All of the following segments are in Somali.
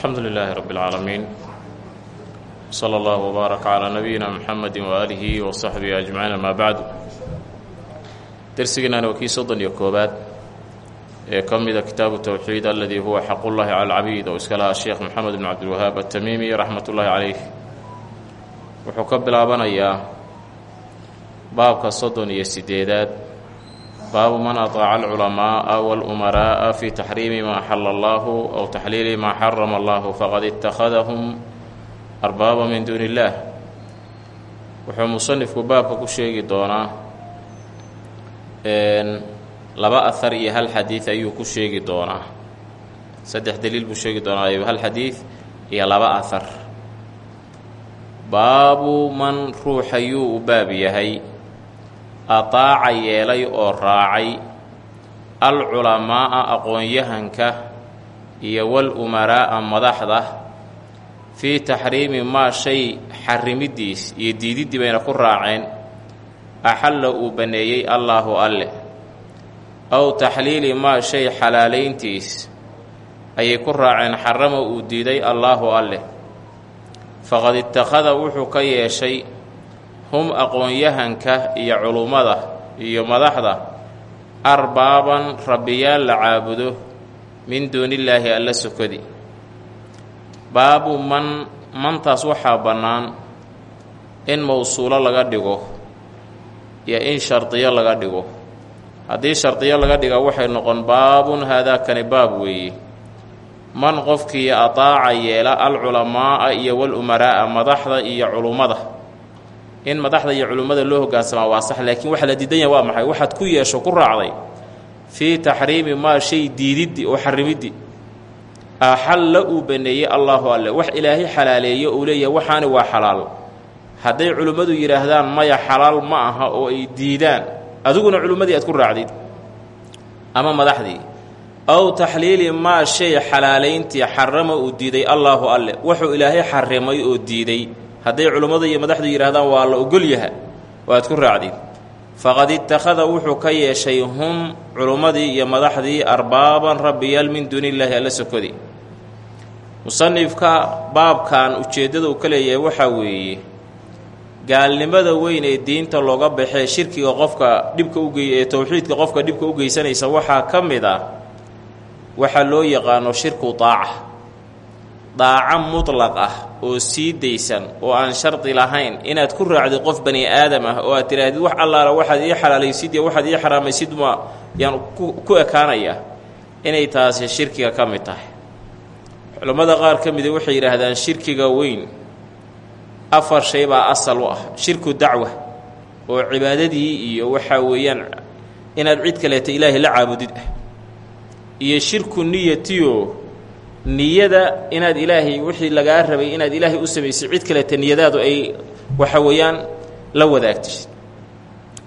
alxamdu lilaahi rabi اlcaalamiin sala allahu wbaarak calaa nabiyina muxamedi waaalihi wa saxbihi ajmaciin amaa bacdu dersigeennani waa kii soddon iyo koobaad ee ka mida kitaabu towxiid aladii huwa xaqullahi cala alcabiid oo iska lahaa sheekh moxamed bn cabdilwahaab atamiimi raxmat ullaahi calayh. Wuxuu ka bilaabanayaa baabka soddon iyo sideedaad baabu man ataaca alculamaaa walumaraa'a fi taxriimi maa axala allahu aw taxliili maa xarama allahu faqad ittakhadahum arbaaba min duuni illaah wuxuu musanifku baabka ku sheegi doonaa laba ahar iyo hal xadiid ayuu ku sheegi doonaa. Saddex daliil buu sheegi doonaa hal xadiid iyo laba ahar baabu man ruuxayuu u baab yahay ataaca yeelay oo raacay alculamaa'a aqoon-yahanka iyo wal umaraa'a madaxda fii taxriimi maa shay xarimidiis iyo diididdii bayna ku raaceen axalla uu banneeyey allaahu alle. Aw taxliili maa shay xalaalayntiis ayay ku raaceen xarama uu diiday allaahu alle. Faqad ittakhada wuxuu ka yeeshay hum aqoon-yahanka iyo culummada iyo madaxda arbaaban rabbiyaal la caabudo min duunillaahi alla sokodi. Baabu man mantaas waxaa bannaan in mowsuulo laga dhigo iyo in shardiyo laga dhigo. Haddii shardiyo laga dhiga waxay noqon baabun haadaakani baab weeye man qofkii ataaca yeela alculamaa'a iyo walumaraa'a madaxda iyo culummada in madaxda iyo culummada loo hogaansamaa waa sax laakiin waxa la diidan yahay waa maxay? Waxaad ku yeesho ku raacday fii taxriimi maa shay diididdi oo xarimiddi. Axalla uu baneeyey allaahu alle. Wax ilaahay xalaaleeyo uu leeyahay waxaani waa xalaal. Hadday culimmadu yidhaahdaan maya xalaal ma aha oo ay diidaan. Adiguna culimmadii aad ku raacdid. Ama madaxdii aw taxliili maa shay xalaalayntii xarama uu diiday allaahu alle. Wuxuu ilaahay xarimay oo diiday hadday culimmadu iyo madaxdu yidhahdaan waa la ogolyaha oo aad ku raacdid faqad ittakhada wuxuu ka yeeshay hum culummadii iyo madaxdii arbaaban rabbiyaal min duunillaahi alla sokodi musanifka baabkan ujeeddada uu ka leeyahay waxaa weeye gaalnimada weyn ee diinta looga baxee shirkiga qofka dhibka ugey ee towxiidka qofka dhibka u geysanaysa waxaa ka mid ah waxaa loo yaqaano shirku daaca daaco mutlaq ah oo sii daysan oo aan shardi lahayn inaad ku raacdid qof bani aadam ah oo aad tidhaahdid wax allaala waxaad ii xalaalaysid iyo waxaad ii xaraamaysid ma yaan ku ekaanaya inay taasi shirkiga ka mid tahay. Culammada qaar ka mida waxay yidhaahdaan shirkiga weyn afar shay baa asal u ah shirku dacwa oo cibaadadii iyo waxaa weeyaan inaad cid kaleeta ilaahay la caabudid ah iyo shirku niyatiyo niyada inaad ilaahay wixii lagaa rabay inaad ilaahay u samaysay cid kaleeta niyadaadu ay waxa weeyaan la wadaagtid.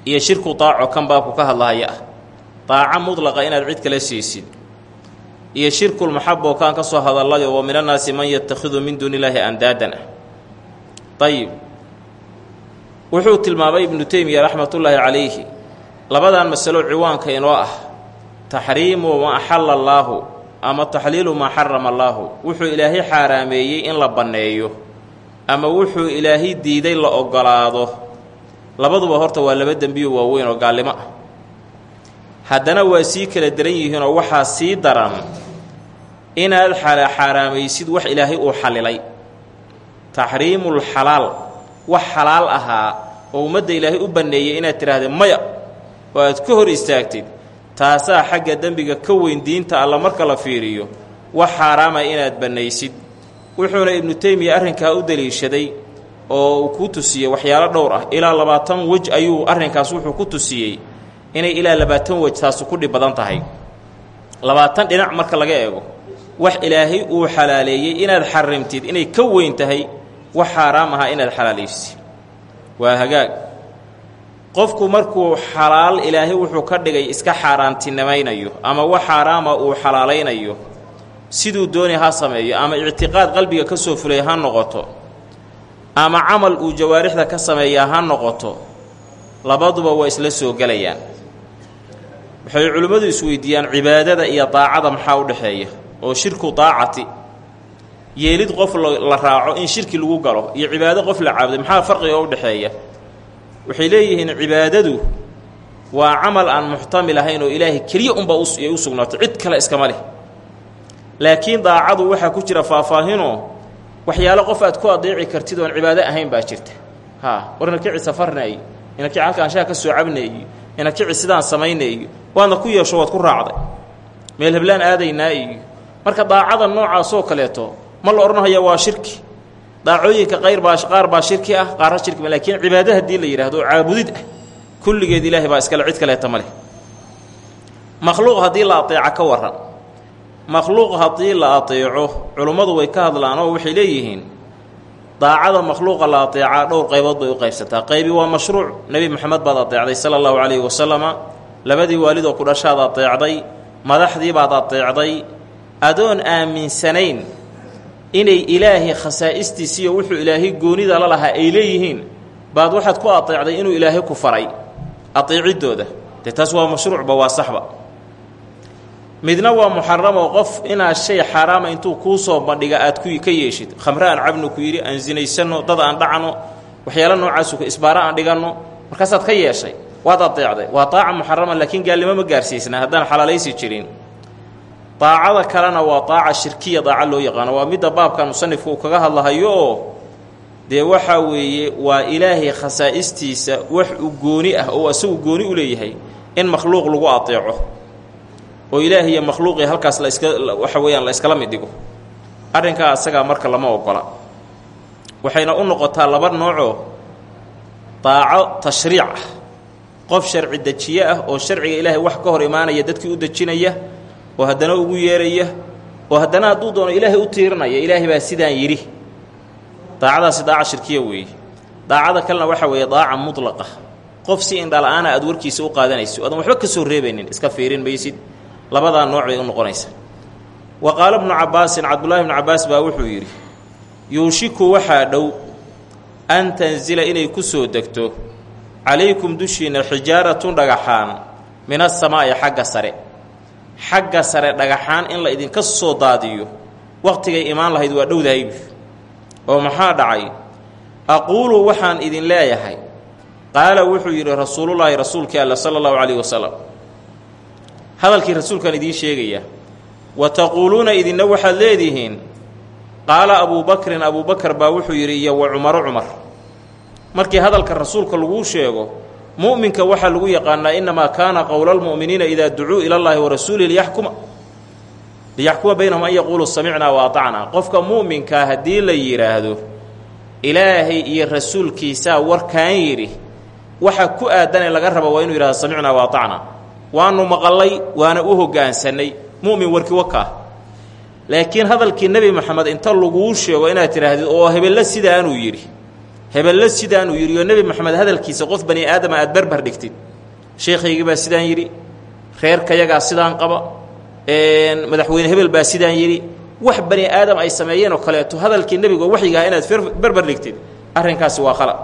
Iyo shirku daaco kan baabku ka hadlahaya ah daaco mudlaqa inaad cid kale siisid iyo shirkulmaxaba oo kaan ka soo hadallayo wa min annaasi man yatakhidu min duuni illaahi andaadan ah ayib wuxuu tilmaamay ibnu teymiya raxmatullaahi calayhi labadan masalo ciwaanka inoo ah. Taxriimu maa axalla allaahu ama taxliilu maa xarama allaahu. Wuxuu ilaahay xaaraameeyey in la banneeyo ama wuxuu ilaahay diiday la ogolaado labaduba horta waa laba dembiyo waaweyn oo gaalnimo. Ah haddana waa sii kala daran yihiinoo waxaa sii daran inaad xaaraamaysid wax ilaahay uu xallilay taxriimul xalaal wax xalaal ahaa oo ummadda ilaahay u banneeyey inaad tidhaahdee maya oo aad ka hor istaagtid taasaa xagga dembiga ka weyn diinta alla marka la fiiriyo wax xaaraama inaad bannaysid. Wuxuuna ibnu teymiya arrinkaa u daliishaday oo uu ku tusiyey waxyaalo dhowr ah. Ilaa labaatan wej ayuu arrinkaas wuxuu ku tusiyey inay ilaa labaatan wej taasu ku dhib badan tahay. Labaatan dhinac marka laga eego wax ilaahay uu xalaaleeyey inaad xarimtid inay ka weyn tahay wax xaaraam ahaa inaad xalaalaysid waa hagaag qofku markuu xalaal ilaahay wuxuu ka dhigay iska xaaraantinimaynayo ama wax xaaraama uu xalaalaynayo siduu dooni ha sameeyo ama ictiqaad qalbiga ka soo fulay ha noqoto ama camal uu jawaarixda ka sameeyaa ha noqoto labaduba waa isla soo gelayaan. Waxay culimmadu isweydiiyaan cibaadada iyo daacada maxaa u dhexeeya? Oo shirku daacati. Yeelid qof la raaco in shirki lagu galo iyo cibaado qof la caabuday maxaa farqiga u dhexeeya waxay leeyihiin cibaadadu waa camal aan muxtamil ahayn oo ilaahay keliya unba ay u sugnaatay cid kale iskama leh. Laakiin daacadu waxaa ku jira faahfaahinoo waxyaalo qof aad ku adeeci kartid oon cibaado ahayn baa jirta. Haa war ina kici iyo ina kici halkaan shaha ka soo cabna iyo ina kici sidaan samayna iyo waadna ku yeesho waad ku raacday. Meel heblaan aadaynaa iyo marka daacada noocaasoo kaleeto ma la odhanhaya waa shirki daacooyinka qaar baa shirki ah qaarna shirki laakiin cibaado haddii la yidhahdo oo caabudid ah kulligeed ilaahay baa iskale cid kaleeta ma leh. Makhluuq haddii la ateeca ka waran makhluuq haddii la ateeco culummadu way ka hadlaan oo waxay leeyihiin daacada makhluuqa la ateecaa dhowr qaybood bay u qaybsataa. Qaybi waa mashruuc nebi moxamed baad ateecday sala allahu calayhi wasalama labadii waalidoo ku dhashaad ateecday madaxdii baad ateecday adoon aaminsanayn inay ilaahay khasaa'istiisiiyo wuxuu ilaahay goonida la lahaa ay leeyihiin baad waxaad ku ateecday inuu ilaahay ku faray ateeciddooda. Dee taas waa mashruucba waa saxba midna waa muxaramoo qof inaad shay xaaraama intuu kuu soo bandhiga aad ku ka yeeshid. Khamre cabnu ku yidhi aan sinaysanno dad aan dhacno waxyaala noocaasu isbaaro aan dhiganno. Markaasaad ka yeeshay waad adeecday waa daaca muxarama laakiin gaalnimo ma gaarsiisna haddaan xalaalaysi jirin daacada kalena waa daaca shirkiya daaca loo yaqaano. Waa midda baabkan musanifku uu kaga hadlahayo. Oo dee waxaa weeye waa ilaahay khasaa'istiisa wax u gooni ah oo asagu gooni u leeyahay in makhluuq lagu adeeco. Oo ilaahi iyo makhluuqii halkaas la iska waxa weeyaan la iskala mid dhigo. Arrinkaa asagaa marka lama ogola. Waxayna u noqotaa laba noocoo. Daaco tashriic ah. Qof sharci dejiye ah oo sharciga ilaahay wax ka hor imaanaya dadkii u dejinaya oo haddana ugu yeeraya oo haddana hadduu doono ilaahay u tiirinaya ilaahay baa sidaan yidhi. Daacadaasi daaca shirkiya weeye. Daacada kalena waxaa weeye daaca mutlaqa. Qof si indhala-aana aad warkiisa u qaadanayso adan waxba ka soo reebaynin iska fiirin maysid. Labadaa nooc bay u noqonaysaa. Wa qaala bnu cabbaasin cabdullaahi bnu cabbaas baa wuxuu yidhi yuushiku waxaa dhow an tanzila inay ku soo degto calaykum dushiinna xijaaratun dhagaxaan min asamaa'i xagga sare xagga sare dhagaxaan in la idinka soo daadiyo. Wakhtigay imaan lahayd waa dhowdahaybi oo maxaa dhacay? Aquulu waxaan idin leeyahay. Qaala wuxuu yidhi rasuulullaahi rasuulkii alla sala allahu calayhi wasalam hadalkii rasuulkaan idiin sheegaya wa taquuluuna idinna waxaad leedihiin? Qaala abuubakrin abuubakar baa wuxuu yidhi iyo wa cumaro cumar. Markii hadalka rasuulka laguu sheego mu'minka waxaa lagu yaqaanaa innamaa kaana qowla almu'miniina idaa ducuu ila llaahi wa rasuulihi liyaxkuma. Liyaxkuma baynahum an yaquuluu samicnaa wa atacnaa. Qofka mu'minkaa haddii la yidhaahdo ilaahay iyo rasuulkiisaa warkaan yidhi waxa ku aadanee laga raba waa inuu yidhahdo samicnaa wa atacnaa. Waanu maqallay waana u hogaansannay mu'min warkii wakaa laakiin hadalkii nebi moxamed inta laguu sheego inaad tidhaahdid oo hebello sidaanuu yidhi hebello sidaanuu yidhi oo nebi moxamed hadalkiisa qof bani aadama aad barbar dhigtid. Sheekhaygii baa sidaan yidhi reerkayagaa sidaan qaba madaxweyne hebel baa sidaan yidhi wax bani aadam ay sameeyeen oo kaleeto hadalkii nebigo waxyigaha inaad barbar dhigtid arrinkaasi waa khalad.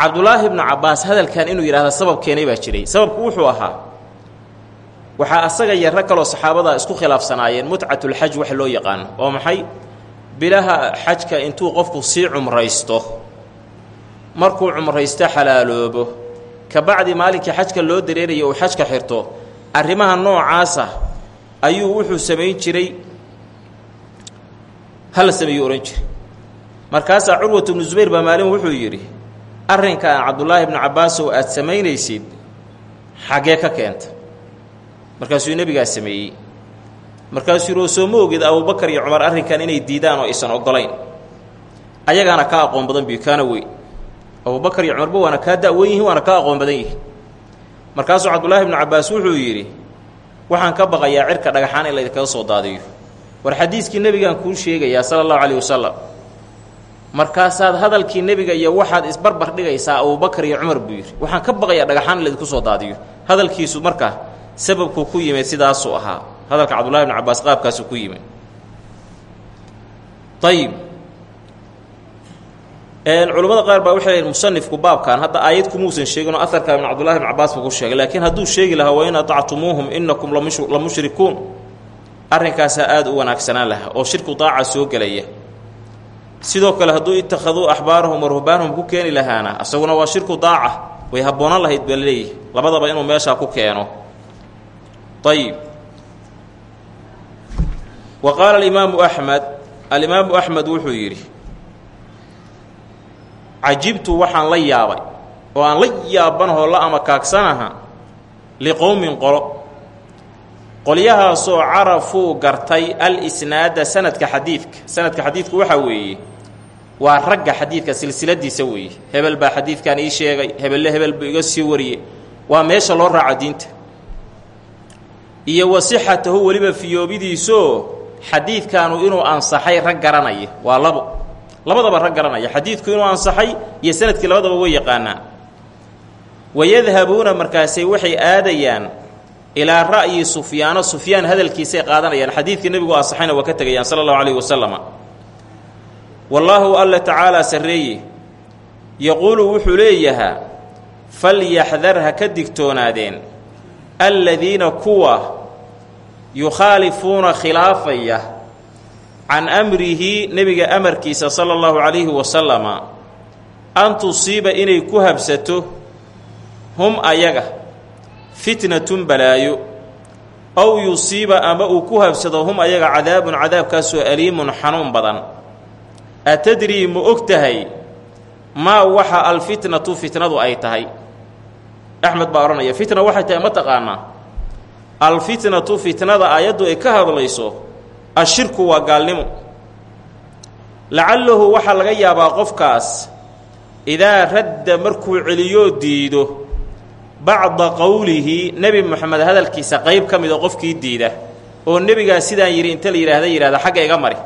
Cabdulaahi bnu cabbaas hadalkan inuu yidhahda sabab keenay baa jiray. Sababku wuxuu ahaa waxaa asaga iyo rag kaloo isku khilaafsanaayeen mutcatulxaj wax loo yaqaano oo maxay bilaha xajka intuu qofku sii cumraysto markuu cumraysto xalaaloobo kabacdi maalinkii xajka loo dareerayo uu xajka xirto arrimaha noocaasa ayuu wuxuu samayn jiray hala sameeyuu odhan jiray. Markaasaa curwatu bnu zubayr baa maalin wuxuu yidhi arrinkan cabdulaahi bnu cabbaasow aad samaynaysid xaggee ka keenta. Markaasuu nebigaa sameeyey markaasuu yidhi oo soo ma ogid abubakar iyo cumar arrinkan inay diidaan oo aysan ogolayn ayagaana ka aqoon badan bi kaana weyn abubakar iyo cumarba waana kaa da-wen yihiin waana ka aqoon badan yihiin markaasuu cabdulaahi bnu cabbaas wuxuu yidhi waxaan ka baqayaa cirka dhagaxaan in laydinkaga soo daadiyo. War xadiiskii nebigaan kuu sheegayaa sala allahu calayh wasalam markaasaad hadalkii nebiga iyo waxaad isbarbar dhigaysaa abubakar iyo cumar buu yidhi. Waxaan ka baqayaa dhagaxaan in laydinku soo daadiyo. Hadalkiisu marka sababkuu ku yimid sidaasuu ahaa hadalka cabdullahi bnu cabbaas qaabkaasuu ku yimid. Ayib culammada qaar baa waxay leeyiin musanifku baabkan hadda aayad kumuusan sheegin oo aharka ibn cabdullahi bn cabbaas buu ku sheegay laakiin hadduu sheegi lahaa wa in atactumuuhum inakum la mushrikuun. Arrinkaasaa aada u wanaagsanaan lahaa oo shirku daaca soo gelaya. Sidoo kale hadduu ittakhaduu axbaarahum wa ruhbaanahum ku keeni lahaana isaguna waa shirku daaca way habboonan lahayd baa labadaba inuu meeshaa ku keeno. Ayib wa qaala alimaamu axmed alimaamu axmed wuxuu yidhi cajibtu waxaan la yaabay oo aan la yaabanahoo la amakaagsanaha liqowmin qolo. Qolyahaasoo carafuu gartay al-isnaada sanadka xadiidka sanadka xadiidku waxaa weeye waa ragga xadiidka silsiladiisa weeye. Hebel baa xadiidkan ii sheegay hebelle hebel buu iga sii wariyey. Waa meesha loo raaco diinta. Iyo wasixatahu weliba fiyoobidiisoo xadiidkaanu inuu ansaxay rag garanaya waa labo. Labadaba rag garanaya xadiidku inuu ansaxay iyo sannadkii labadaba way yaqaanaan. Wayadhabuuna markaasay waxay aadayaan ilaa ra'yi sufyaano sufyaan hadalkiisay qaadanayaan xadiidkii nebigu ansaxayna waa ka tegayaan sala allahu calayhi wasalama wallaahu alla tacaalaa sarreeye yaquulu wuxuu leeyahaa falyaxdar ha ka digtoonaadeen alladiina kuwa yukhaalifuuna khilaafaya can amrihi nebiga amarkiisa sala allahu calayhi wasalama an tusiiba inay ku habsato hum ayaga fitnatun balaayo ow yusiiba ama uu ku habsado hum ayaga cadaabun cadaabkaasoo aliimun xanuun badan. Atadrii ma og tahay maa waxa alfitnatu fitnadu ay tahay? Axmed baa odhanaya fitna waxay tahay ma taqaanaa alfitnatu fitnada aayaddu ay ka hadlayso ashirku waa gaalnimo. Lacallahu waxaa laga yaabaa qofkaas idaa radda markuu celiyoo diido bacda qowlihi nebi moxamed hadalkiisa qayb ka mida qofkii diida oo nebigaa sidaan yidhi inta la yidhaahda yidhahda xagga iga mari.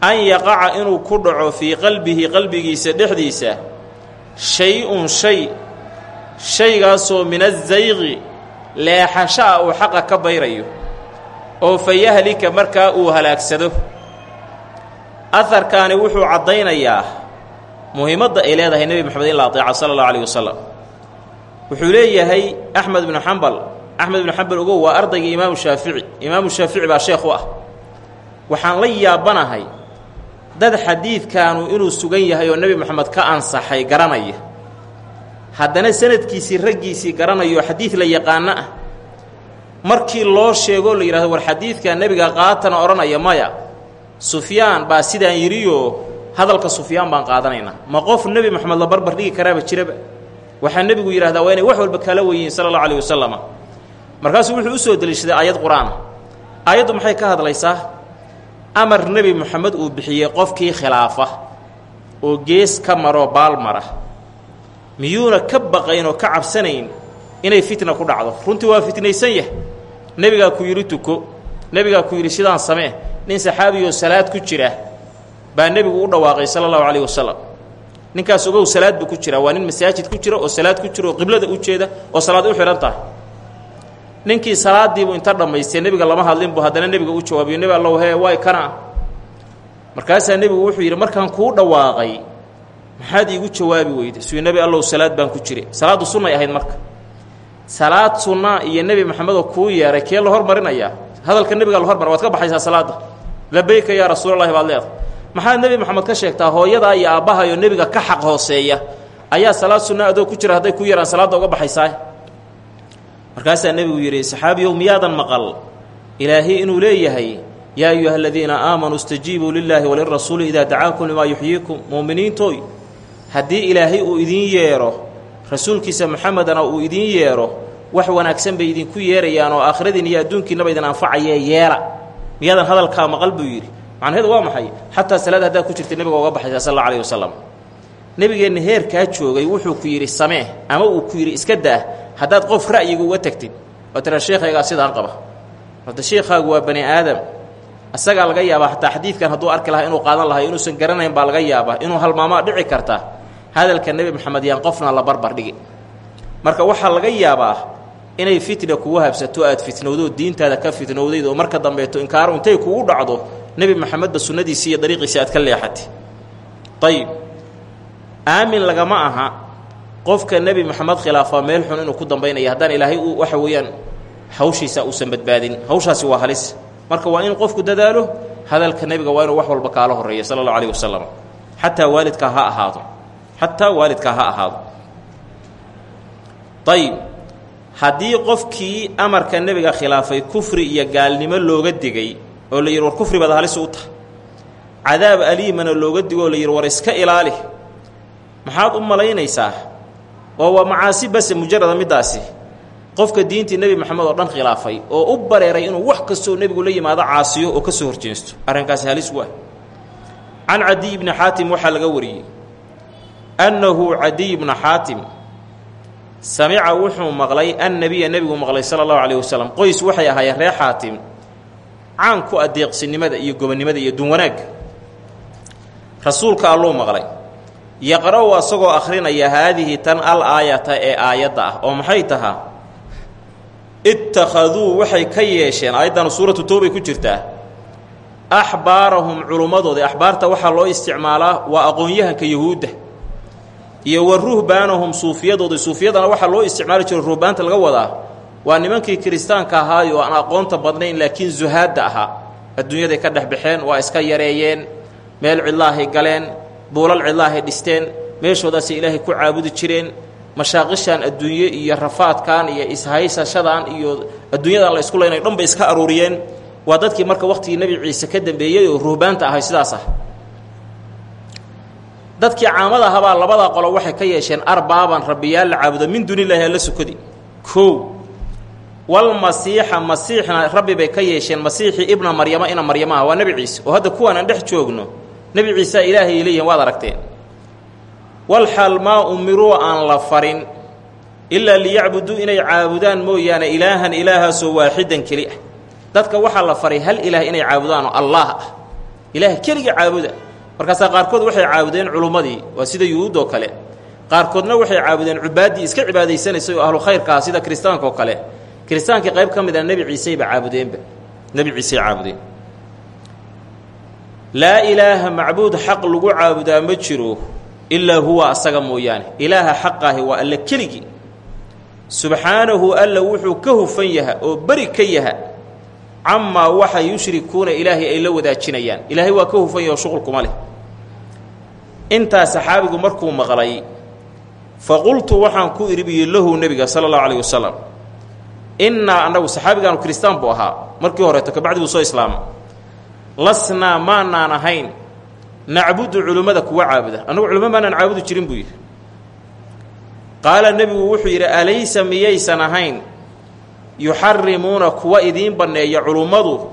An yaqaca inuu ku dhaco fii qalbihi qalbigiisa dhexdiisa shay-un shay shaygaasoo min azayqi leexasho ah uu xaqa ka bayrayo oo fa yahlika markaa uu halaagsado. Aharkaani wuxuu caddaynayaa muhiimadda ay leedahay nebi moxamed in la ateeca sala allahu alayh wasalam wuxuu leeyahay axmed bnu xambal axmed bnu xambal ogow waa ardaygii imaamu shaafici. Imaamu shaafici baa sheekh u ah. Waxaan la yaabanahay dad xadiidkaanu inuu sugan yahay oo nebi moxamed ka ansaxay garanaya haddana sanadkiisii raggiisii garanayo xadiid la yaqaano ah. Markii loo sheegoo la yidhahdo war xadiidka nebiga qaatana odhanaya maya sufyaan baa sidaan yidhioo hadalka sufyaan baan qaadanaynaa. Ma qof nebi moxamed la barbar dhigi karaaba jiraba? Waxaa nebigu yidhahdaa waa inay wax walba kala weyiin sala allahu alayh wasalama markaasuu wuxuu u soo deliishaday aayad qur'aan. Aayaddu maxay ka hadlaysaa? Amar nebi moxamed uu bixiyey qofkii khilaafa oo gees ka maroo baal mara miyuuna ka baqayn oo ka cabsanayn inay fitna ku dhacdo. Runtii waa fitnaysan yah nebigaa ku yidhi tuko. Nebigaa ku yidhi sidaan samee. Nin saxaabiyoo salaad ku jira baa nebigu u dhawaaqay sala allahu calayh wasalam ninkaas ogow salaad buu ku jiraa waa nin masaajid ku jira oo salaad ku jira oo qiblada u jeeda oo salaad u xidhan tahay. Ninkii salaadiibuu inta dhammaystay. Nebiga lama hadlin buu haddana nebiga u jawaabiyo. Nebi allow hee waay kana markaasaa nebigu wuxuu yidhi markaan kuu dhawaaqay maxaad iigu jawaabi weyday? Sui nebi allow salaad baan ku jiray. Salaaddu sunnay ahayd marka. Salaad sunna iyo nebi maxamedoo kuu yeeray kee la hormarinayaa? Hadalka nebiga la hormara waad ka baxaysaa salaadda. Labayka yaa rasuulallahi baad leedahay. Maxaad nebi moxamed ka sheegtaa hooyadaa iyo aabbahayo nebiga ka xaq hooseeya? Ayaa salaad sunna adoo ku jira hadday ku yaraan salaadda uga baxaysaa? Markaasaa nebigu yidhi saxaabiyow miyaadan maqal? Ilaahay inuu leeyahay yaa ayuha aladiina aamanuu istajiibuu lilaahi walirasuuli idaa dacaakum limaa yuxyiikum. Mu'miniintooy haddii ilaahay uu idiin yeedho rasuulkiisa moxamedana uu idiin yeedho wax wanaagsan bay idinku yeerayaan oo aakhiradiin iyo adduunkiinaba idin anfacayee yeela. Miyaadan hadalkaa maqal buu yidhi. Macnaheedu waa maxay? Xataa salaad haddaad ku jirtay nebiga uga baxaysaa sal alla alayh wasalam nebigeenna heerkaa joogay wuxuu ku yidhi samee ama uu ku yidhi iska daah haddaad qof ra'yiga uga tegtid oo tira sheekhaygaa sidaan qaba. Horta sheekhaagu waa bani aadam. Isagaa laga yaabaa xataa xadiidkan hadduu arki lahaa inuu qaadan lahay inuusan garanayn baa laga yaabaa inuu halmaamaa dhici karta hadalka nebi moxamed yaan qofna la barbar dhigi. Marka waxaa laga yaabaa inay fitna kugu habsato aad fitnowdo diintaada ka fitnowdayd oo marka dambeeto inkaaru intay kugu dhacdo nebi moxamedba sunnadiisii iyo dariiqiisii aad ka leexatay ayib aamin lagama aha qofka nebi moxamed khilaafa meel xun inuu ku dambaynaya. Haddaan ilaahay waxa weeyaan hawshiisa uusan badbaadin. Hawshaasi waa halis. Marka waa in qofku dadaalo hadalka nebiga waa inuu wax walba kaala horreeya sala allahu alayh wasalam xataa waalidkaa ha ahaado xataa waalidkaa ha ahaado. Ayib haddii qofkii amarka nebiga khilaafay kufri iyo gaalnimo looga digay oo la yidhi war kufri baad halis u tahay. Cadaab aliimana looga digo oo la yidhi war iska ilaali. Maxaad u malaynaysaa? Oo waa macaasi base mujarada middaasi. Qofka diintii nebi moxamed oo dhan khilaafay oo u bareeray inuu wax kastoo nebigu la yimaado caasiyo oo ka soo horjeensto arrinkaasi halis waa can cadiy bni xaatim waxaa laga wariyey annahu cadiy bna xaatim samica wuxuu maqlay annabiya nebigu maqlay sala allahu calayh wasalam qoys waxay ahaayeen reer xaatim caan ku adeeqsinimada iyo gobonnimada iyo dunwanaagga rasuulka alluu maqlay yaqra-u asagoo akhrinaya haadihi tan al aayata ee aayadda ah oo maxay tahaa ittakhaduu waxay ka yeesheen aayaddan suuratu towbay ku jirtaa axbaarahum culummadoodii axbaarta waxaa loo isticmaalaa waa aqoon-yahanka yahuudda iyo wa ruhbaanahum suufiyadoodii suufiyadana waxaa loo isticmaali jiro ruhbaanta laga wadaa. Waa nimankii kiristaanka ahaayo aan aqoonta badnayn laakiin zuhaadda ahaa adduunyaday ka dhex baxeen waa iska yareeyeen meel cidlaahay galeen buulal cidlaahay dhisteen meeshoodaasay ilaahay ku caabudi jireen mashaaqishaan adduunye iyo rafaadkan iyo ishaysashadan iyo adduunyadan la isku leynay dhan iska aruuriyeen. Waa dadkii marka waqtigii nebi ciise ka dambeeyey oo ruhbaanta ahay sidaas ah dadkii caamada ahabaa labada qolo waxay ka yeesheen arbaaban rabbiyaal caabudo min duunilaahi alla sukadi kow walmasiixa masiixna rabbi bay ka yeesheen masiixii ibna maryama ina maryamaha waa nebi ciise oo hadda kuwaan aan dhex joogno nebi ciisaa ilaahay leeyihiin waad aragteen. Walxaal maa umiruu aan la farin ilaa liyacbuduu inay caabudaan mooyaane ilaahan ilaahaasoo waaxidan keli ah dadka waxaa la faray hal ilaah inay caabudaanoo allaah ah? Ilaah keliga caabuda markaasaa qaarkood waxay caabudeen culummadii waa sida yuhuud oo kale. Qaarkoodna waxay caabudeen cubaaddii iska cibaadaysanaysay oo ahlu khayrkaa sida kiristaanka oo kale. Kiristaankii qayb ka mid a nebi ciiseyba caabudeenba. Nebi ciisey caabudeen. Laa ilaaha macbuud xaq lagu caabudaa ma jiro ilaa huwa asaga mooyaane. Ilaaha xaqaahi waa alla keligii. Subxaanahu alla wuxuu ka hufan yaha oo beri ka yaha camaa waxa yushrikuuna ilaahay ay la wadaajinayaan. Ilaahay waa ka hufan yaha oo shuqulkuma leh intaa saxaabigu markuu maqlay fa qultu waxaan ku iribiyey lahu nebiga sala allahu calayh wasalam innaa annagu saxaabigaanu kiristaan buu ahaa. Markii horeeto kabacdi buu soo islaama lasnaa maanaan ahayn nacbudu culimmada kuwa caabuda. Annagu culimo maanaan caabudi jirin buu yidhi. Qaala nebigu wuxuu yidhi alaysa miyaysan ahayn yuxarimuuna kuwa idiin banneeya culummadu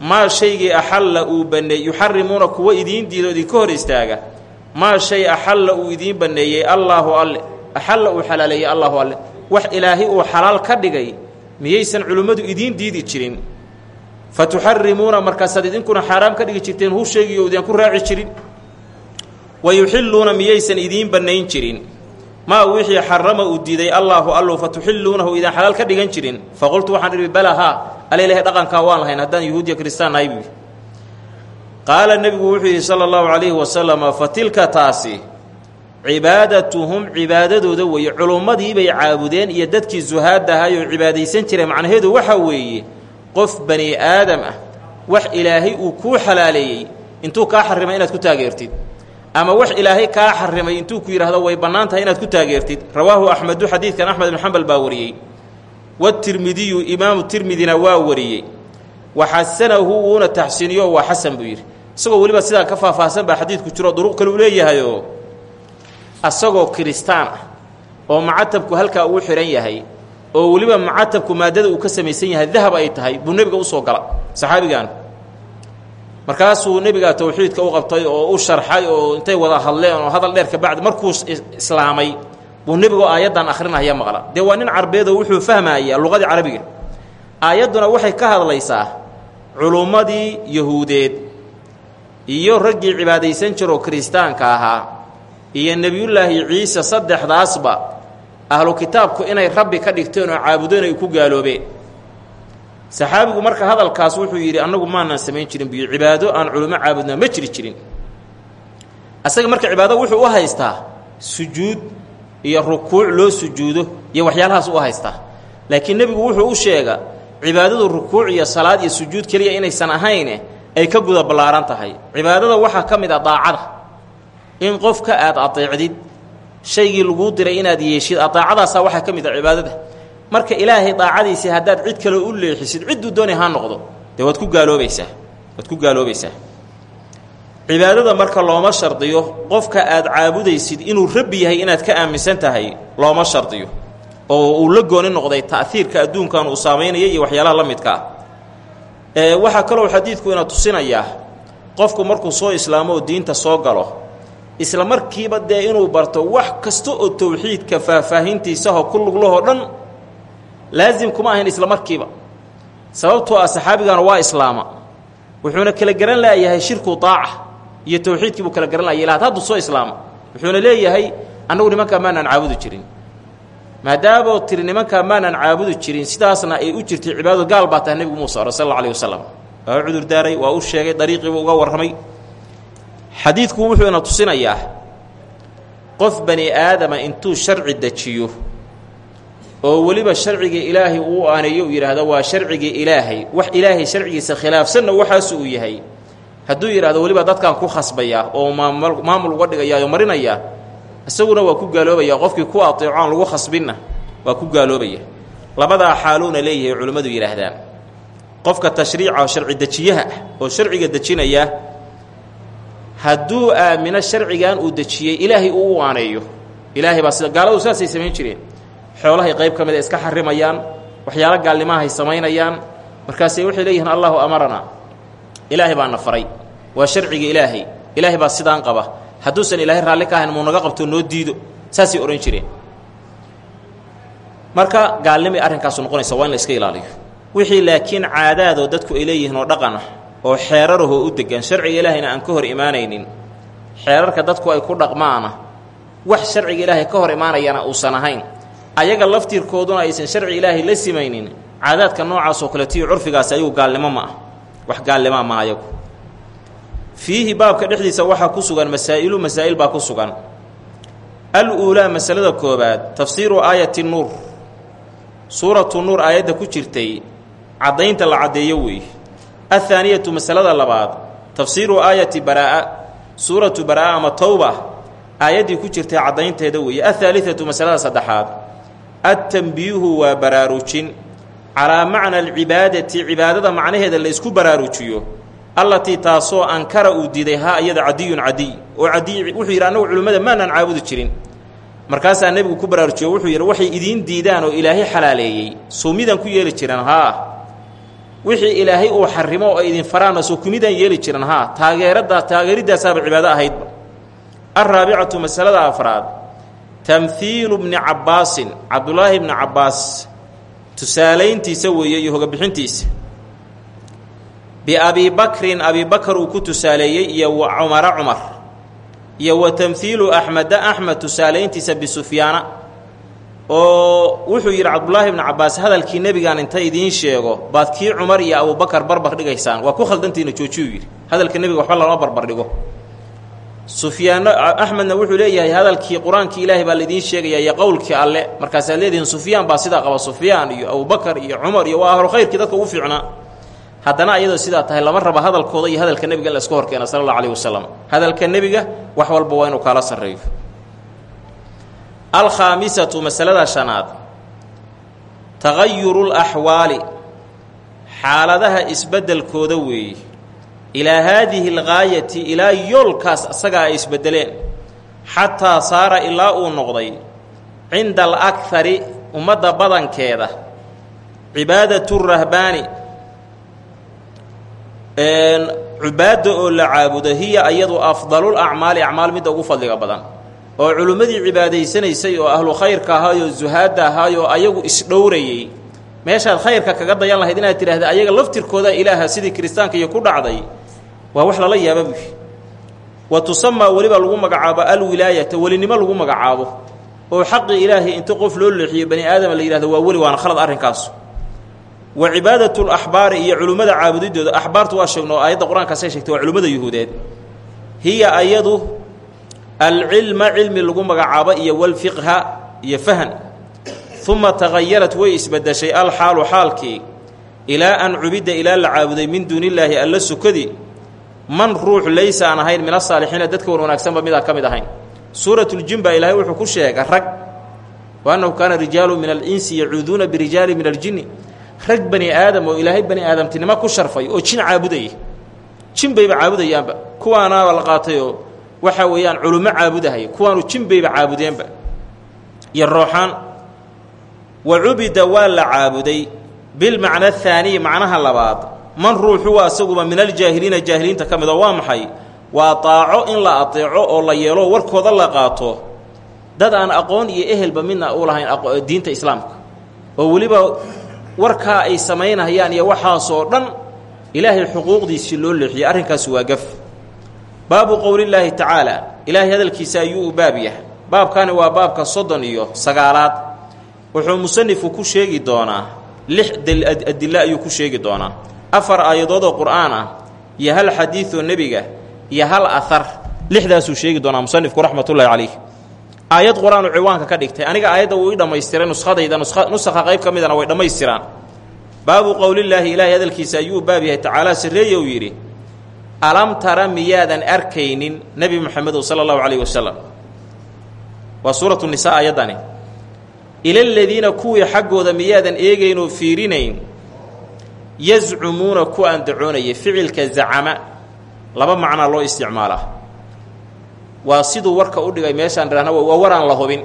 maa shaygii axalla uu banneey yuxarimuuna kuwa idiin diido idinka hor istaaga maa shay axalla uu idiin banneeyey allaahu alle axalla uu xalaaleeyey allaahu alle. Wax ilaahay uu xalaal ka dhigay miyaysan culimmadu idiin diidi jirin. Fa tuxarimuuna markaasaad idinkuna xaaraam ka dhigi jirteen huu sheegiyo idinku raaci jirin. Wa yuxilluuna miyaysan idiin bannayn jirin. Maa wixii xarama uu diiday allaahu allow fa tuxilluunahu idaan xalaal ka dhigan jirin. Fa qultu waxaan idhi bala haa alla ilahay dhaqankaa waan lahayn haddaan yahuudiya kristaan nahay qaala nebigu wuxuu yidhi sala allahu calayhi wasalama fa tilka taasi cibaadatuhum cibaadadooda weeye culummadiibay caabudeen iyo dadkii zuhaadda ahay oo cibaadaysan jiray macnaheedu waxa weeye qof bani aadam ah wax ilaahay uu kuu xalaaleeyey intuu kaa xarimay inaad ku taageertid. Ama wax ilaahay kaa xarimay intuu ku yidhaahdo way bannaan tahay inaad ku taageertid. Rawaahu axmedu xadiidkan axmed ibn xambal baa wariyey. Watirmidiyu imaamu tirmidina waa wariyey. Waxasanahu wuuna taxsiiniyo waa xasan buu yidhi isagoo weliba sidaa ka faahfaahsan baa xadiidku jiro duruq kale uu leeyahayoo asagoo kiristaan ah oo macatabku halkaa uu xihan yahay oo weliba macatabku maadada uu ka samaysan yahay dahab ay tahay buu nebiga u soo gala saxaabigan markaasuu nebigaa towxiidka u qabtay oo u sharxay oo intay wada hadleen oo hadal dheer kabacdi markuu islaamay buu nebigu aayaddan akhrinaya maqla. Dee waa nin carbeedoo wuxuu fahmayaa luqadii carabiga. Aayadduna waxay ka hadlaysaa culummadii yahuudeed iyo raggii cibaadaysan jiroo kiristaanka ahaa iyo nebiyullaahi ciise saddexdaasba ahlu kitaabku inay rabbi ka dhigteen oo caabudeen ay ku gaaloobeen. Saxaabigu marka hadalkaas wuxuu yidhi annagu maanaan samayn jirin biyo cibaado aan culimo caabudnaa ma jiri jirin. Asaga marka cibaado wuxuu u haystaa sujuud iyo rukuuc loo sujuudo iyo waxyaalahaas u haystaa. Laakiin nebigu wuxuu u sheega cibaadadu rukuuc iyo salaad iyo sujuud keliya inaysan ahayne ay ka guda ballaaran tahay. Cibaadada waxaa ka mid a daacada. In qofka aad adeecdid shaygii laguu diray inaad yeeshid adaacadaasaa waxaa ka mid a cibaadada. Marka ilaahay daacadiisii haddaad cid kale u leexisid cidduu doonay ha noqdo. Dee waad ku gaaloobaysaa. Waad ku gaaloobaysaa. Cibaadada marka looma shardiyo qofka aad caabudaysid inuu rabbi yahay inaad ka aaminsan tahay looma shardiyo. Oo uu la gooni noqday ta'hiirka adduunkan uu saamaynaya iyo waxyaalaha la midka ah waxaa kaloo xadiidku ina tusinayaa qofku markuu soo islaamo oo diinta soo galo isla markiiba dee inuu barto wax kasta oo towxiidka faahfaahintiisaho ku luglahoo dhan laasim kuma ahayn isla markiiba. Sababtoo ah saxaabigana waa islaama. Wuxuuna kala garan laayahay shirku daaca iyo towxiidkii buu kala garan laayay ilaa hadduu soo islaama wuxuuna leeyahay annagu nimankaa maanaan caabudi jirin maadaamaoo tiri nimankaa maanaan caabudi jirin sidaasna ay u jirtay cibaadadu gaal baa tahay nebigu muuse ore sal alla alih wasalam waa u cudur daaray waa u sheegay dariiqiibuu uga warramay. Xadiidku wuxuu ina tusinayaa qof bani aadama intuu sharci dejiyo oo weliba sharcigii ilaahay uu aaneeyo uu yidhaahdo waa sharcigii ilaahay. Wax ilaahay sharcigiisa khilaafsanna waxaasu uu yahay. Hadduu yidhahdo weliba dadkan ku khasbaya oo maamul uga dhigaya oo marinaya isaguna waa ku gaaloobaya qofkii ku ateeco aan lagu khasbinna waa ku gaaloobaya. Labadaa xaaluuna leeyahay culimmadu yidhaahdaan qofka tashriica sharci dejiyaha ah oo sharciga dejinaya hadduu aamino sharcigan uu dejiyey ilaahay uu u aaneeyo. Ilaahay baa sida gaaladu saasay samayn jireen. Xoolahay qayb ka mid a iska xarimayaan waxyaalo gaalnimahay samaynayaan. Markaasay waxay leeyihiin allahu amaranaa ilaahay baana faray. Waa sharciga ilaahay. Ilaahay baa sidaan qaba hadduusan ilaahay raalli ka ahayn muu naga qabto noo diido saasay odhan jireen. Marka gaalnimay arrinkaasu noqonaysa waa in la iska ilaaliyo. Wixii laakiin caadaadoo dadku ay leeyihiin oo dhaqan ah oo xeerarahoo u degan sharciga ilaahayna aan ka hor imaanaynin xeerarka dadku ay ku dhaqmaana wax sharciga ilaahay ka hor imaanayana uusan ahayn ayaga laftirkooduna aysan sharci ilaahay la simaynin caadaadka noocaasoo kaletiyo curfigaasi ayuu gaalnimo ma ah. Wax gaalnimaa ma ayagu fiihi baabka dhexdiisa waxaa ku sugan masaa'ilu masaa'il baa ku sugan. Al uulaa masalada koobaad tafsiiru aayati nuur. Suuratu nuur aayadda ku jirtay caddaynta la caddeeyo weeye athaaniyatu masalada labaad tafsiiru aayati baraa'a suuratu baraa'a ama towba aayaddii ku jirtay caddaynteeda weeye athaalidatu masalada saddexaad adtanbiyuhu waa baraarujin. Calaa macna alcibaadati cibaadada macnaheeda la ysku baraarujiyo allatii taasoo ankara uu diiday haa iyada cadiyun cadiy. Oo cadiy wuxuu yidhi annagu culimmada maanaan caabudi jirin. Markaasaa nebigu ku baraarujiyo wuxuu yidhi waxay idiin diidaan oo ilaahay xalaaleeyey. Soo midaan ku yeeli jiran haa. Wixii ilaahay uu xarimo oo idin faraana soo kumidaan yeeli jiran haa. Taageeraddaa taageeridaasaaba cibaado ahaydba alraabicatu masalada afraad. Tamhiilu bni cabbaasin cabdulaahi bni cabbaas. Tusaalayntiisa weeye iyo hogabixintiisa biabii bakrin abi bakar ku tusaaleeyey iyo wa cumara cumar iyo wa tamhiilu axmeda axmed tusaalayntiisa bisufyaana oo wuxuu yidhi cabdulaahi bni cabbaas hadalkii nebigaan inta idiin sheego baad kii cumar iyo abubakar barbar dhigaysaan waa ku khaldantiina joojiyuu yidhi hadalka nebiga waxba lama barbar dhigo sufyaanno axmedna wuxuu leeyahay hadalkii qur'aankii ilaahay baa laidiin sheegaya iyo qowlkii alle markaasaad leedihiin sufyaan baa sidaa qaba sufyaan iyo abubakar iyo cumar iyo waa ahlu dadka ugu fiicnaa haddana ayadoo sidaa tahay lama raba hadalkooda iyo hadalka nebiga in la iska horkeena sala allahu alayh wasalam hadalka nebiga wax walba waa inuu kaala sarreeyo. Alkhaamisatu masalada shanaad. Tagayuru laxwaali xaaladaha isbeddelkooda weeye ilaa haadihi algaayati ilaa yoolkaas asagaa ay isbeddeleen. Xataa saara ilaa uu noqday cinda alakhari ummadda badankeeda. Cibaadatu rahbaani cibaadda oo la caabudo hiya ayadu afdalul acmaali acmaal midda ugu fadliga badan. Oo culimmadii cibaadaysanaysay oo ahlu khayrka ahaayoo zuhaadda ahaayoo ayagu isdhowrayey. Meeshaad khayrka kaga dayan lahayd inaad tidhahda ayaga laftirkooda ilaaha sidii kiristaanka iyo ku dhacday waa wax lala yaaba buy wa tusamaa weliba lagu magacaabo alwilaayata welinimo lagu magacaabo. Oo xaqii ilaahay inta qof loo leexiyo bani aadama la yidhahdo waa weli waana khalad arrinkaasu wa cibaadatu laxbaari iyo culimmada caabudidooda axbaartu waa sheegno oo aayadda qur'aankaasay sheegtay waa culimmada yuhuudeed. Hiya ayadu alcilma cilmi lagu magacaabo iyo walfiqha iyo fahan. Uma tagayarat way isbedeshay alxaalu xaalkii ilaa an cubidda ilaa la caabuday min duunillaahi alla sukadi man ruux laysa aan ahayn min asaalixiina dadka wan wanaagsanba midaan ka mid ahayn. Suuratuljin baa ilaahay wuxuu ku sheega rag wa annahu kaana rijaalu min alinsi yacuuduuna birijaali min aljinni rag bani aadam oo ilaahay bani aadamtinimo ku sharfay oo jin caabudaya jin bayba caabudayaanba. Kuwaanaaba la qaatayoo waxa weeyaan culummo caabudahaya kuwaanu jin bayba caabudeenba. Iyo rooxaan wa cubida waa la caabuday bilmacna athaaniyi macnaha labaad. Man ruuxu waa asaguba min aljaahiliina jaahiliinta ka mid oo waa maxay? Waa daaco in la adeeco oo la yeelo warkooda la qaato. Dad aan aqoon iyo ehelba midna u lahayn diinta islaamka. Oo weliba warkaa ay samaynayaan iyo waxaasoo dhan ilaahay xuquuqdiisii loo leexiyey arrinkaasi waa gaf. Baabu qowlillaahi tacaala ilaahay hadalkiisa ayuu u baab yahay. Baabkani waa baabka soddon iyo sagaalaad. Wuxuu musanifku ku sheegi doonaa lix adille ayuu ku sheegi doonaa. Afar aayadoodoo qur'aan ah iyo hal xadiidoo nebiga iyo hal ahar lixdaasuu sheegi doonaa musanifku raxmatullaahi calayh aayad qur'aanu ciwaanka ka dhigtay. Aniga aayadda wuu ii dhammaystiray nuskhadayda nusakha qayb ka midana way dhammaystiraan. Baabu qowlillaahi ilaahay hadalkiisa ayuu baab yahay tacaalaa sarreeye uu yidhi alam tara miyaadan arkaynin nebi moxamedow sala allahu calayh wasalam waa suuratu nisaa aayaddani. Ilaladiina kuwii xaggooda miyaadan eegaynoo fiirinayn yazcumuuna ku andacoonaya ficilka zacama. Laba macnaa loo isticmaalaa waa siduu warka u dhigay meeshaan dhahna waa waraan la hubin.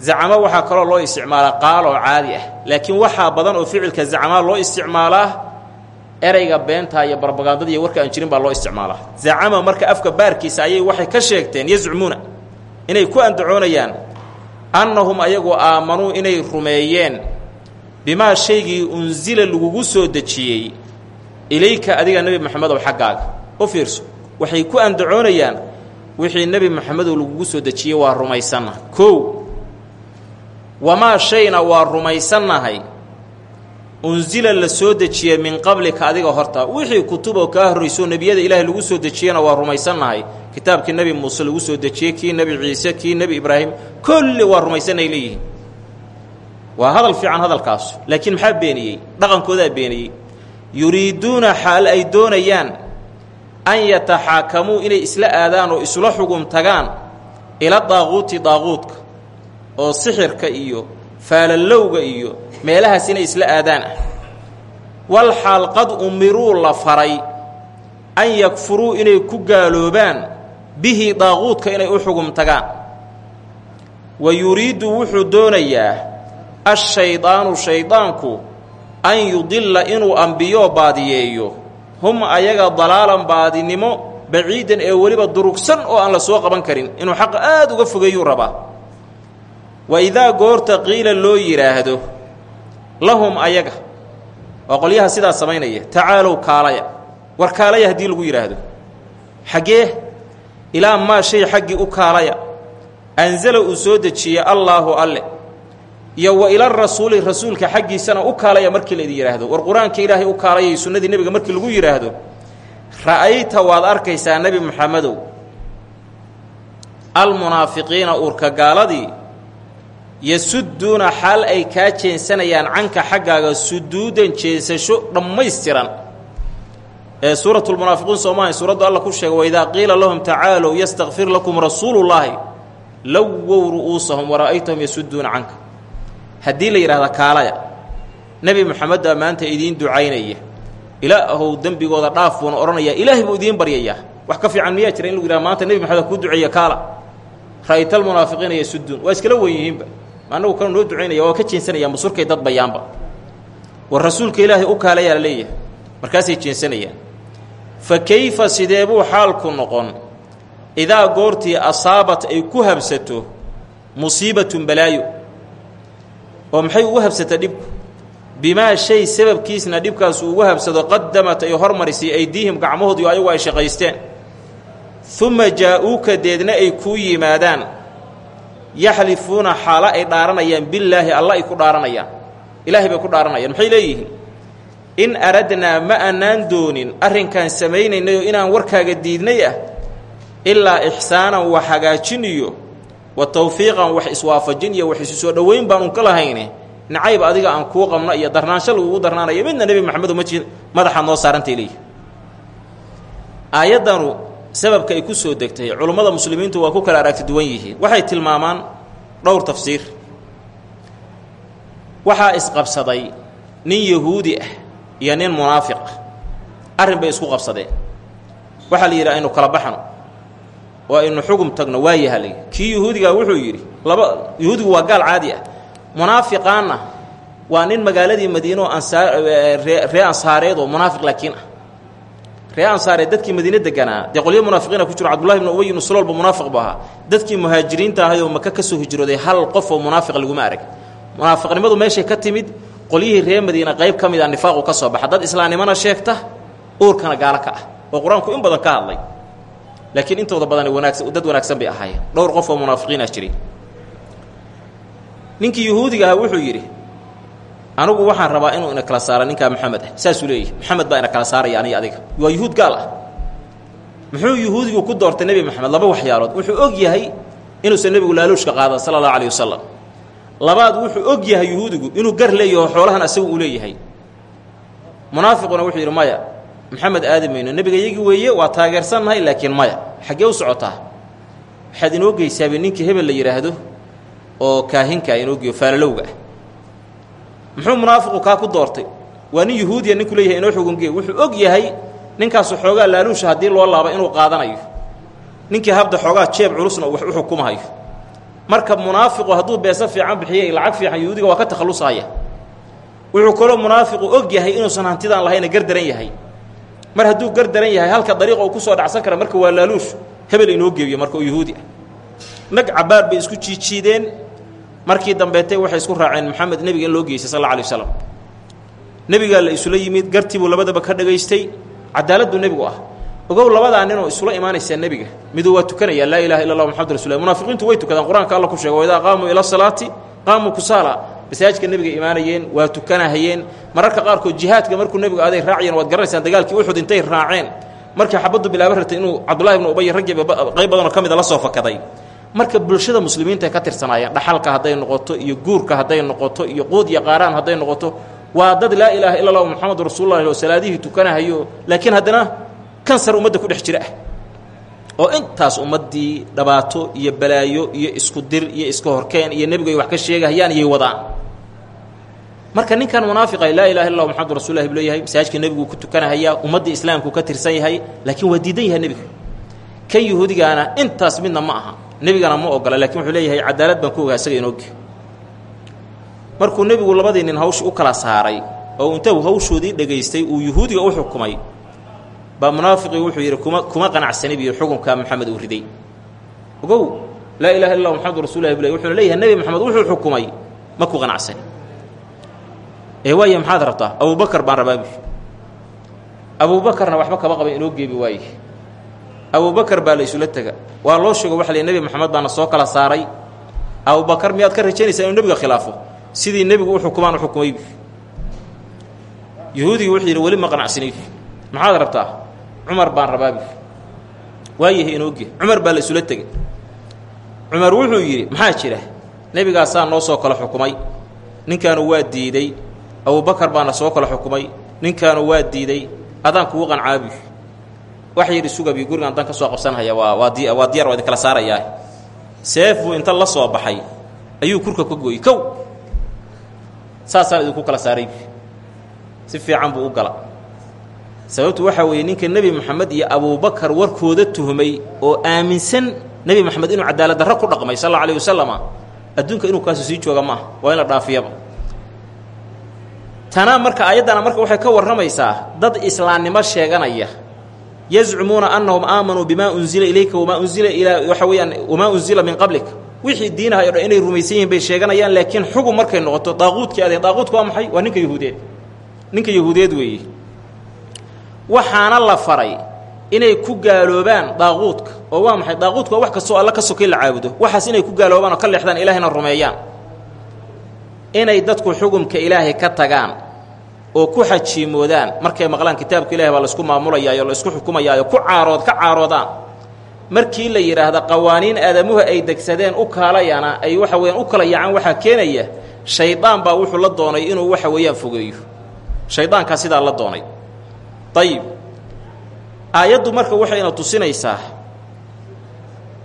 Zacamo waxaa kaloo loo isticmaalaa qaal oo caadi ah. Laakiin waxaa badan oo ficilka zacmaa loo isticmaalaa ereyga beenta iyo barbagandada iyo warka aan jirin baa loo isticmaalaa zacama marka afka baarkiisa ayay waxay ka sheegteen yazcumuuna inay ku andacoonayaan annahum ayagu aamanuu inay rumeeyeen bimaa shaygii unsila lagugu soo dejiyey ilayka adiga nebi moxamedow xaggaaga. U fiirso waxay ku andacoonayaan wixii nebi moxamedow lagugu soo dejiyey waa rumaysannahay kow wamaa shayna waa rumaysannahay unsila la soo dejiyey min qablika adiga horta. Wixii kutuboo kaa horraysoo nebiyada ilaahay lagu soo dejiyena waa rumaysannahay kitaabkii nebi muuse lagu soo dejiyey kii nebi ciise kii nebi ibraahim kolli waa rumaysanay leeyihiin. Waa hadal fiican hadalkaasu laakiin maxaa beeniyey? Dhaqankoodaa beeniyey. Yuriiduuna xaal ay doonayaan an yataxaakamuu inay isla aadaan oo isla xugum tagaan ila daaquuti daaquudka oo sixirka iyo faalalowga iyo meelahaas inay isla aadaan ah wal xaal qad umiruu la faray an yakfuruu inay ku gaaloobaan bihi daaquudka inay u xugum tagaan wa yuriidu wuxuu doonayaa ashaydaanu shaydaanku an yudilla inuu ambiyoo baadiyeeyo hum ayaga dalaalan baadinimo baciidan ee weliba durugsan oo aan la soo qaban karin. Inuu xaqa aad uga fogeeyuu rabaa wa idaa goorta qiila loo yidhaahdo lahum ayaga. Waa qolyaha sidaa samaynaya. Tacaalow kaalaya. War kaalaya haddii lagu yidhaahdo xaggee ilaa maa shay xaggii u kaalaya. Anzala uu soo dejiye allaahu alle iyo wa ila rasuuli rasuulka xaggiisana u kaalaya markii laidin yidhaahdo war qur'aanka ilaahay u kaalayay sunnadii nebiga markii lagu yidhaahdo ra'ayta waad arkaysaa nebi moxamedow almunaafiqiina uurka gaaladii yasudduuna xaal ay kaa jeensanayaan canka xaggaaga suduudan jeensasho dhammaystiran. Ee suuratulmunaafiqiin soomahay suuraddu alla ku sheegay waidaa qiila lahum tacaalow yastakfir lakum rasuulullaahi. Lowow ru'uusahum wara'aytahum yasudduuna canka haddii la yidhahda kaalaya nebi moxamed maanta idiin ducaynaya. Ilaahow dembigooda dhaaf buuna odhanayaa ilaahay buu idiin baryayaa. Wax ka fiican miyaa jira in lagu yidhaha maanta nebi moxamed kuu duceeya kaala. Ra'ayta almunaafiqiina yasudduun waa iskala wen yihiinba annagu kana noo ducaynaya waa ka jeensanayaan masurkay dad bayaanba. War rasuulka ilaahay u kaalayaa la leeyahay. Markaasay jeensanayaan fa kayfa sidee buu xaalku noqon? Idaa goortii asaabat ay ku habsato musiibatun balaayo oo maxay ugu habsata dhibku bimaa shay sababkiisna dhibkaasu ugu habsado qadamat ay hormarisay aydiihim gacmahoodii ayagu ay shaqaysteen. Uma jaa-uuka deedna ay kuu yimaadaan. Yaxlifuuna xaalo ay dhaaranayaan billaahi alla ay ku dhaaranayaan. Ilaahay bay ku dhaaranayaan. Maxay leeyihiin? In aradnaa ma annaan doonin arrinkaan samaynaynayoo inaan warkaaga diidnay ah ilaa ixsaanan wax hagaajin iyo wa tawfiiqan wax iswaafajin iyo wax isu soo dhoweyn baanu ka lahayne nacayb adiga aan kuu qabno iyo darnaansho lagugu darnaanayo midna nebi maxamedo maji madaxaad noo saarantay leeyihi aayaddanu sababka ay ku soo degtay culummada muslimiintu waa ku kala aragti duwan yihiin. Waxay tilmaamaan dhowr tafsiir. Waxaa isqabsaday nin yahuudi ah iyo nin munaafiq. Ah arrin bay isku qabsadeen. Waxaa la yidhi aynu kala baxno oo aynu xugum tagno waayahalay kii yahuudigaa wuxuu yidhi laba yahuudigu waa gaal caadi ah. Munaafiqaanna waa nin magaaladii madiino ansaar ree ansaareed oo munaafiq laakiin ah. Ree ansaareed dadkii madiine deganaa dee qolyo munaafiqiina ku jiro cabdullahi ibnu ubay ibnu saloolba munaafiq bu ahaa. Dadkii muhaajiriinta ahay oo maka ka soo hijrooday hal qof oo munaafiq laguma arag. Munaafiqnimadu meeshay ka timid qolyihii ree madiina qayb ka mid a nifaaqu ka soo baxa. Dad islaamnimona sheegta uurkana gaalo ka ah. Oo qur'aanku in badan ka hadlay laakiin intooda badan wanaagsan dad wanaagsan bay ahaayeen. Dhowr qof oo munaafiqiina jiray. Ninkii yahuudiga ahaa wuxuu yidhi anigu waxaan rabaa inuu ina kala saara ninkaa maxamed ah. Saasuu leeyahy maxamed baa ina kala saaraya aniga adiga. Waa yuhuud gaal ah. Muxuu yuhuudigu ku doortay nebi maxamed? Laba waxyaalood. Wuxuu og yahay inuusan nebigu laaluushka qaadan sala allahu alayh wasalam labaad wuxuu og yahay yuhuudigu inuu gar leeyaho xoolahan asagu uu leeyahay. Munaafiquna wuxuu yidhi maya maxamed aadi mayno nebiga iyagii weeye waa taageersannahay laakiin maya. Xaggee u socotaa waxaad inoo geysaabay ninkii hebel la yidhaahdo oo kaahinkaa inoo geeyo faalalowga ah. Muxuu munaafiqu kaa ku doortay? Waa nin yuhuudiya ninku leeyahay inoo xugungeey wuxuu og yahay ninkaasu xoogaa laaluusha haddii loo laabo inuu qaadanayo. Ninkii habda xoogaa jeeb culusna wax u xukumahayo marka munaafiqu hadduu beeso fiican bixiyey lacag fiican yuhuudiga waa ka takhallusahaya wuxuu kaloo munaafiqu og yahay inuusan hantidaan lahayna gardaran yahay mar hadduu gardaran yahay halka dariiqa uu ku soo dhacsan kara marka waa laaluush. Hebel inoo geeyo marka oo yuhuudi ah. Nag cabaar bay isku jiijiideen. Markii dambeetay waxay isku raaceen maxamed nebiga in loo geystay sal alla alay waslam la isula yimid gartiibuu labadaba ka dhagaystay cadaaladdu nebigu ah. Ogow labadaa ninoo isula imaanaysaa nebiga. Miduu waa tukanaya laa ilaha illa allah maxamad munaafiqiintu way tukadaan qur'aanka alla ku sheego waidaa qaamuu ila salaati qaamuu kusaala masaajidka nebiga imaanayeen waa tukanahayeen mararka qaarkood jihaadka markuu nebigu aday raacayeen waad garanaysaan dagaalkii uxud intay raaceen. Markii xabaddu bilaaba ratay inuu cabdullahi ibnu ubay raggiiba qayb badanoo ka mida la soo fakaday. Marka bulshada muslimiinta ka tirsanaayeen dhaxalka hadday noqoto iyo guurka hadday noqoto iyo quud iyo qaaraan hadday noqoto waa dad laa ilaaha illa allahu moxamadu rasuululahi oo salaadihii tukanahayo. Laakiin haddana kansar ummadda ku dhex jira. ah oo intaas ummaddii dhibaato iyo balaayo iyo isku dir iyo iska horkeen iyo nebigu ay wax ka sheegahayaan iyay wadaan. Marka ninkan munaafiqa laa ilaha illa moxamadu rasullahi buu leeyahay masaajidka ku tukanahayaa ummaddii islaamkuu ka tirsan yahay laakiin waa diidan yahay nebiga. Kan yahuudigaana intaas midna ma aha nebigana ma ogola laakiin wuxuu leeyahay cadaalad baan ku ogaa isaga inooge markuu nebigu labadii nin hawshii u kala saaray oo inta hawshoodii dhegaystay uu yuhuudiga u xukumay baa munaafiqii wuxuu yidhi kuma kuma qanacsani biyo xukunkaa maxamed uu riday. Ogow laa ilaha illa moxamadu rasullahi bule wuxuuna leeyahay nebi moxamed wuxuu xukumay ma ku qanacsani. Ee waaya maxaad rabtaa? Abubakar baan rabaabi abuubakarna waxba kama qaban inoo geebi waaye. Abubakar baa la isula tega waa loo sheego waxa la nebi moxamed baana soo kala saaray. Abubakar miyaad ka rajaynaysaa inuu nebiga khilaafo? Sidii nebigu u xukumaan u xukumaybi yahuudigii wuxuu yidhi weli ma qanacsanaybi maxaad rabtaa cumar baan rabaabi waayahay inooge cumar baa la isula tegey. Cumar wuxuu yidhi maxaa jira? Nebigaasaa noo soo kala xukumay. Ninkaanu waa diiday. Abubakar baana soo kala xukumay. Ninkaanu waa diiday. Adaan kugu qancaabi wax yidhi sugabi gurigan dan ka soo qabsanhaya waa waa di waa diyar waa idin kala saarayaa. Seef buu inta la soo baxay. Ayuu kurka ka gooyey. Kow! Saasaan idinku kala saaray si fiican buu u gala sababtu waxaa weeye ninka nebi moxamed iyo abubakar warkooda tuhmay oo aaminsan nebi moxamed inuu cadaalad darro ku dhaqmay sal alla alayh wasalama adduunka inuu kaasu sii jooga maaha waa in la dhaafiyaba. Tanaa marka ayaddana marka waxay ka warramaysaa dad islaamnimo sheeganaya. Yazcumuuna annahum aamanuu bimaa unzila ilayka wamaa unzila ilaa waxa weeyaan wamaa unzila min qablik. Wixii diinahay o dhan inay rumaysan yihiin bay sheeganayaan laakiin xugum markay noqoto daaquudkii adeen daaquudku waa maxay? Waa ninka yahuudeed ninka yahuudeed weeye waxaana la faray inay ku gaaloobaan daaquudka. Oo waa maxay? Daaquudku waa wax kastoo alla ka sokay la caabudo. Waxaas inay ku gaaloobaan oo ka leexdaan ilaahayna rumeeyaan. Inay dadku xugumka ilaahay ka tagaan oo ku xajiimoodaan markay maqlaan kitaabka ilahi baa la isku maamulayaayo la isku xukumayaayo ku caarood ka caaroodaan. Markii la yidhaahda qawaaniin aadamuhu ay degsadeen u kaalayana ay waxa weyaan u kala yacaan waxaa keenaya shaydaan baa wuxuu la doonay inuu waxa weeyaan fogeeyo. Shaydaankaa sidaa la doonay ayib aayaddu marka waxayna tusinaysaa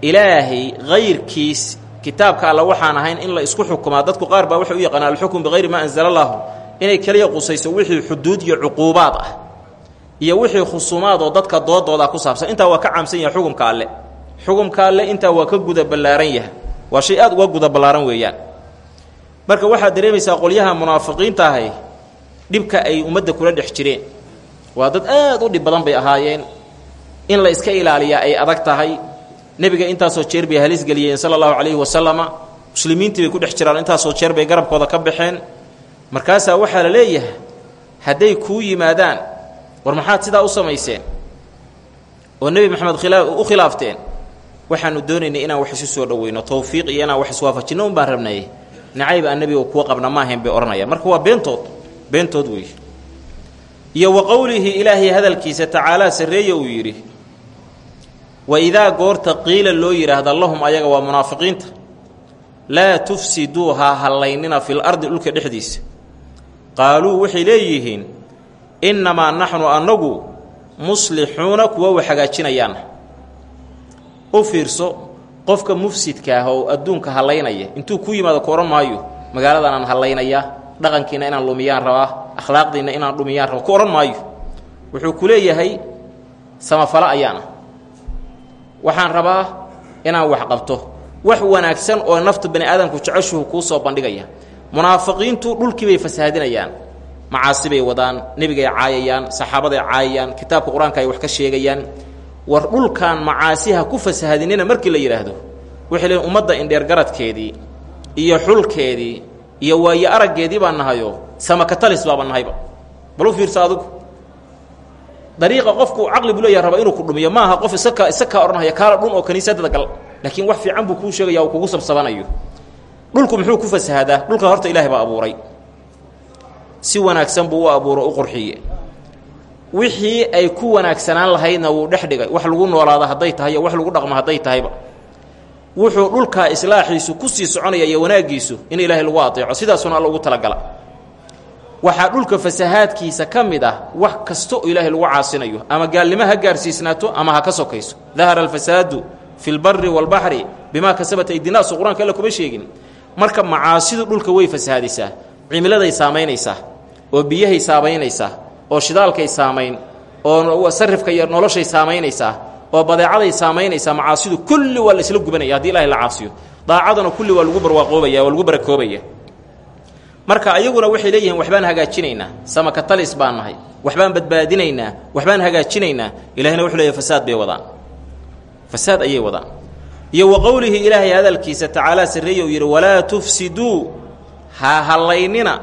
ilaahay hayrkiis kitaabka alla waxaan ahayn in la isku xukumaa. Dadku qaar baa waxay u yaqaanaan alxukm bikayri maa anzala allaahu inay keliya qusayso wixii xuduud iyo cuquubaad ah iyo wixii khusuumaad oo dadka doodooda ku saabsan. Intaa waa ka caamsan yahay xukumka alle. Xukumka alle intaa waa ka guda ballaaran yahay. Waa shay aad uga guda ballaaran weeyaan. Marka waxaad dareemaysaa qolyaha munaafiqiinta ahay dhibka ay ummadda kula dhex jireen waa dad aad u dhib badan bay ahaayeen. In la iska ilaaliyaa ay adag tahay. Nebiga intaasoo jeer bay halis geliyeen sala allahu calayhi wasalama muslimiintii bay ku dhex jiraan intaasoo jeer bay garabkooda ka baxeen. Markaasaa waxaa la leeyahay hadday kuu yimaadaan war maxaad sidaa u samayseen? Oo nebi maxamed khilaa u khilaafteen. Waxaanu doonaynay inaan wax isu soo dhoweyno. Tawfiiq iyo inaan wax iswaafajinno un baan rabnay. Nacayb aan nebiga kuwa qabna maahayn bay odhanayaan marka waa beentood. Beentood weeye iyo wa qowlihi ilaahay hadalkiisa tacaalaa sarreeye uu yidhi wa idaa goorta qiila loo yidhaahda lahum ayaga waa munaafiqiinta. Laa tufsiduu ha hallaynina fil ardi dhulka dhexdiisa. Qaaluu waxay leeyihiin innamaa naxnu annagu muslixuuna kuwa wa hagaajinayaan. U fiirso qofka mufsidka ah oo adduunka hallaynaya intuu ku yimaado ku odhan maayo magaaladan aan hallaynayaa dhaqankiina inaan lumiyaan rabaa akhlaaqdiinna inaan dhumiyaan raba ku odhan maayo. Wuxuu ku leeyahay samafalo ayaana. Waxaan rabaa inaan wax qabto wax wanaagsan oo nafta bani aadamku jeceshuhu kuu soo bandhigaya. Munaafiqiintu dhulkii bay fasahaadinayaan macaasi bay wadaan nebigay caayayaan saxaabaday caayayaan kitaabka qur'aanka ay wax ka sheegayaan. War dhulkan macaasiha ku fasahadinina markii la yidhaahdo waxay leeyiin ummadda indheergaradkeedii iyo xulkeedii iyo waayo araggeedii baan nahayo samakatalis baaba nahayba. Bal u fiirsa adugu dariiqa qofku caqli buu leeyaha raba inuu ku dhumiyo. Maaha qof isaka isakaa odhanaya kaala dhun oo kaniisadada gal laakiin wax fiican buu kuu sheegaya uu kugu sabsabanayo. Dhulku muxuu ku fasahadaa dhulka horta ilaahay baa abuuray. Si wanaagsan buu u u qurxiye. Wixii ay ku wanaagsanaan lahaydna wuu dhex dhigay. Wax lagu noolaado hadday tahay iyo wax lagu dhaqmo hadday tahayba wuxuu dhulkaa islaaxiisu ku sii soconaya iyo wanaaggiisu in ilaahay lagu ateeco sidaasuna alla talagala. Waxaa dhulka fasahaadkiisa ka mid ah wax kasta oo ilaahay lagu caasinayo. Ama gaalnimo ha gaarsiisnaato ama ha ka sokayso. Dahara alfasaadu fi lbari waalbaxri bimaa kasabat aydinaasu qur'aanka alla kuma sheegin. Marka macaasidu dhulka way fasahaadisaa cimiladay saamaynaysaa oo biyahay saamaynaysaa oo shidaalkay saamayn oo sarifka iyo noloshay saamaynaysaa oo badeecaday saamaynaysaa macaasidu. Kulli waa la isla gubanaya haddii ilahay la caasiyo. Daacadana kulli waa lagu barwaaqoobaya waa lagu barakoobaya marka ayaguna waxay leeyihiin waxbaan hagaajinaynaa. Samaka talis nahay. Waxbaan badbaadinaynaa. Waxbaan hagaajinaynaa. Ilahina wuxuu leeyahy fasaad bay wadaan. Fasaad ayay wadaan. Iyo wa ilaahay hadalkiisa tacaalaa sarreeye uu yidhi walaa tufsiduu ha hallaynina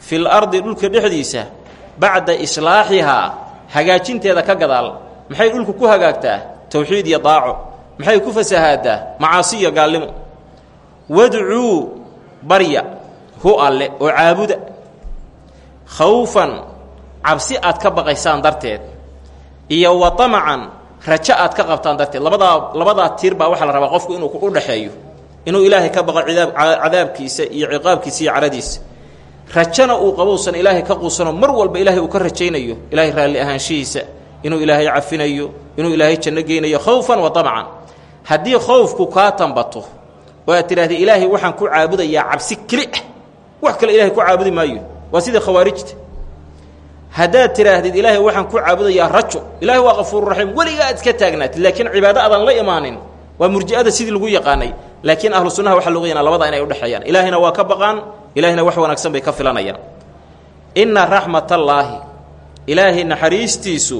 fil ardi dhulka dhexdiisa bacda islaaxihaa. Hagaajinteeda ka gadaal maxay dhulku ku hagaagtaa? Towxiid iyo daaco. Maxay ku fasahaadaa macaasi iyo gaalnimo. Wadcuu barya hu alle oo caabuda. Khawfan cabsi aad ka baqaysaan darteed. Iyo wa tamacan rajo aad ka qabtaan darteed. Labadaa labadaa tiir baa waxaa la rabaa qofku inuu u dhexeeyo. Inuu ilaahay ka baqo idaab cadaabkiisa iyo ciqaabkiisa iyo caradiisa. Rajana uu qabousan ilaahay ka quusano mar walba ilaahay uu ka rajaynayo ilaahay raalli ahaanshihiisa inuu ilaahay cafinayo inuu ilaahay janno geynayo khawfan wa tamcan. Haddii khowfku kaa tambato oo aad tidhahda ilaahay ku caabudayaa cabsi keli wax kale ilahay ku caabudi maayo. Waa sidii khawaarijta. Haddaad tidhaahdid ilaahay waxaan ku caabudayaa rajo. Ilaahay waa qafuururaxiim weligaa aad iska taagnaatid laakiin cibaado aadan la imaanin. Waa murji'ada sidii lagu yaqaanay. Laakiin ahlu sunnaha waxaa looga yanaa labada inay udhexeeyaan ilaahayna waa ka baqaan ilaahayna wax wanaagsan bay ka filanayaan. Inna raxmatallaahi ilaahay naxariistiisu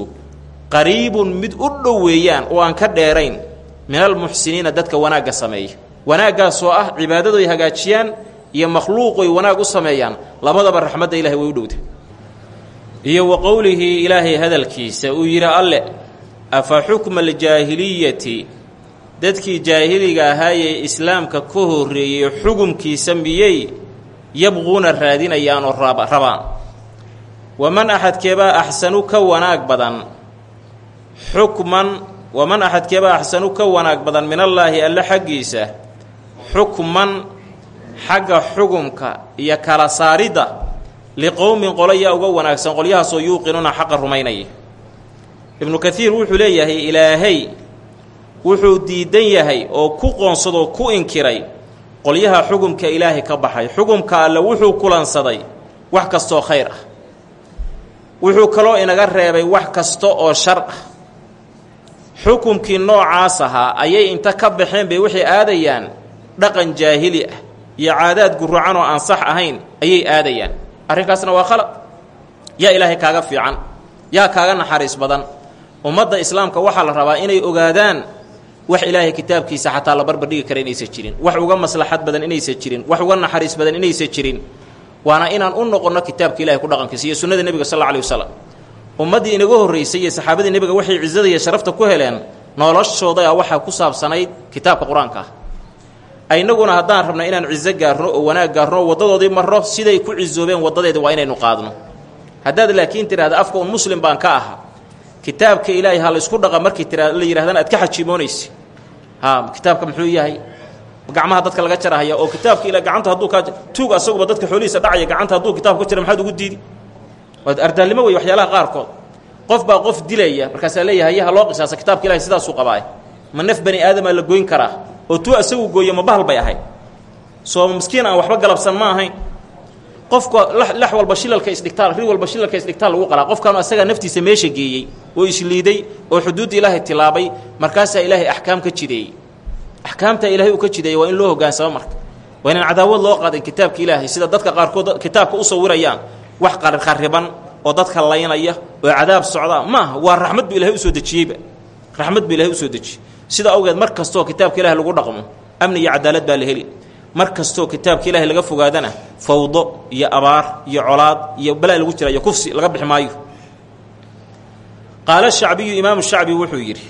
qariibun mid u dhow weeyaan oo aan ka dheerayn. Min almuxsiniina dadka wanaagga sameeya. Wanaaggaasoo ah cibaadadoy hagaajiyaan iyo makhluuqoy wanaag u sameeyaan. Labadaba raxmadda ilahay way u dhowda iyo wa qowlihii ilaahay hadalkiisa uu yidhi alle afa xukma aljaahiliyati? Dadkii jaahiliga ahaayee islaamka ka horreeyey xugumkiisa miyey? Yabquuna raadinayaan oo rabaan. Waman axadkeebaa axsanu ka wanaag badan xukman waman axadkeeba axsanu ka wanaag badan min allaahi alle xaggiisa. Xukman xagga xugumka iyo kala saaridda liqowmin qolo yaa uga wanaagsan qolyahaasoo yuuqinuuna xaqa rumaynaya. Ibnu kaiir wuxuu leeyahay ilaahay wuxuu diidan yahay oo ku qoonsadoo ku inkiray qolyaha xugumka ilaahay ka baxay. Xugumka alle wuxuu kulansaday wax kastoo khayr ah. Wuxuu kaloo inaga reebay wax kasta oo shar ah xukumkii noocaas ahaa ayay inta ka baxeen bay waxay aadayaan. Dhaqan jaahili ah iyo caadaad guracan oo aan sax ahayn ayay aadayaan. Arrinkaasna waa khalad. Yaa ilaahay kaaga fiican. Yaa kaaga naxariis badan. Ummadda islaamka waxaa la rabaa inay ogaadaan wax ilaahay kitaabkiisa xataa la barbardhigi kara inaysan jirin. Wax uga maslaxad badan inaysan jirin. Wax uga naxariis badan inaysan jirin. Waana inaan u noqonno kitaabka ilahay ku dhaqankiisa iyo sunnada nebiga sal alla alih wasalam ummaddii inaga horraysay iyo saxaabadii nebiga waxay cizada iyo sharafta ku heleen noloshooda waxaa ku saabsanayd kitaabka qur'aanka. Ah inaguna haddaan rabna inaan cizo gaarno oo wanaag gaarno oo waddadoodii marro siday ku cizoobeen waddadeeda waa inaynu qaadno. Haddaad laakiin tidhahda afka un muslim baan ka aha kitaabka ilaahay ha laysku dhaqa markii tira la yidhahdana aad ka xajiimoonaysa ha kitaabka muxuu yahay? Gacmaha dadka laga jarahaya oo kitaabka ila gacanta hadduu kaa tuug asaguba dadka xoolihiisa dhacaya gacanta hadduu kitaabka ka jira maxaad ugu diidi ardaalnimo wey waxyaalaha qaarkood. Qof baa qof dilaya markaasaa leeyahay yaha loo qisaasa kitaabka ilahay sidaasuu qabaaye ma naf bani aadamaa la goyn karaa? Oo tuu asagu gooyo ma bahal bay ahayd soo miskiin aan waxba galabsan ma ahayn. Qofka lax walba shilalka isdhigtaal ri walba shilalka isdhigtaal lagu qalaa. Qofkaanu asagaa naftiisa meesha geeyey oo isliiday oo xuduudda ilaahay tilaabay markaasaa ilaahay axkaam ka jideeyey. Axkaamta ilaahay uu ka jideeyey waa in loo hogaansamo marka. Waa inaan cadaawad loo qaadin kitaabka ilaahay sida dadka qaarkood kitaabka u sawirayaan wax qarqariban oo dadka laynaya oo cadaab socda maaha waa raxmad bu ilahay u soo dejiyeyba. Raxmad bu ilahay u soo dejiyey sida awgeed mar kastoo kitaabka ilahay lagu dhaqmo amni iyo cadaalad baa la heli. Mar kastoo kitaabka ilaahay laga fogaadana fawdo iyo abaar iyo colaad iyo balaa lagu jira iyo kufsi laga bixi qaala shacbiyu imaamu shacbi wuxuu yidhi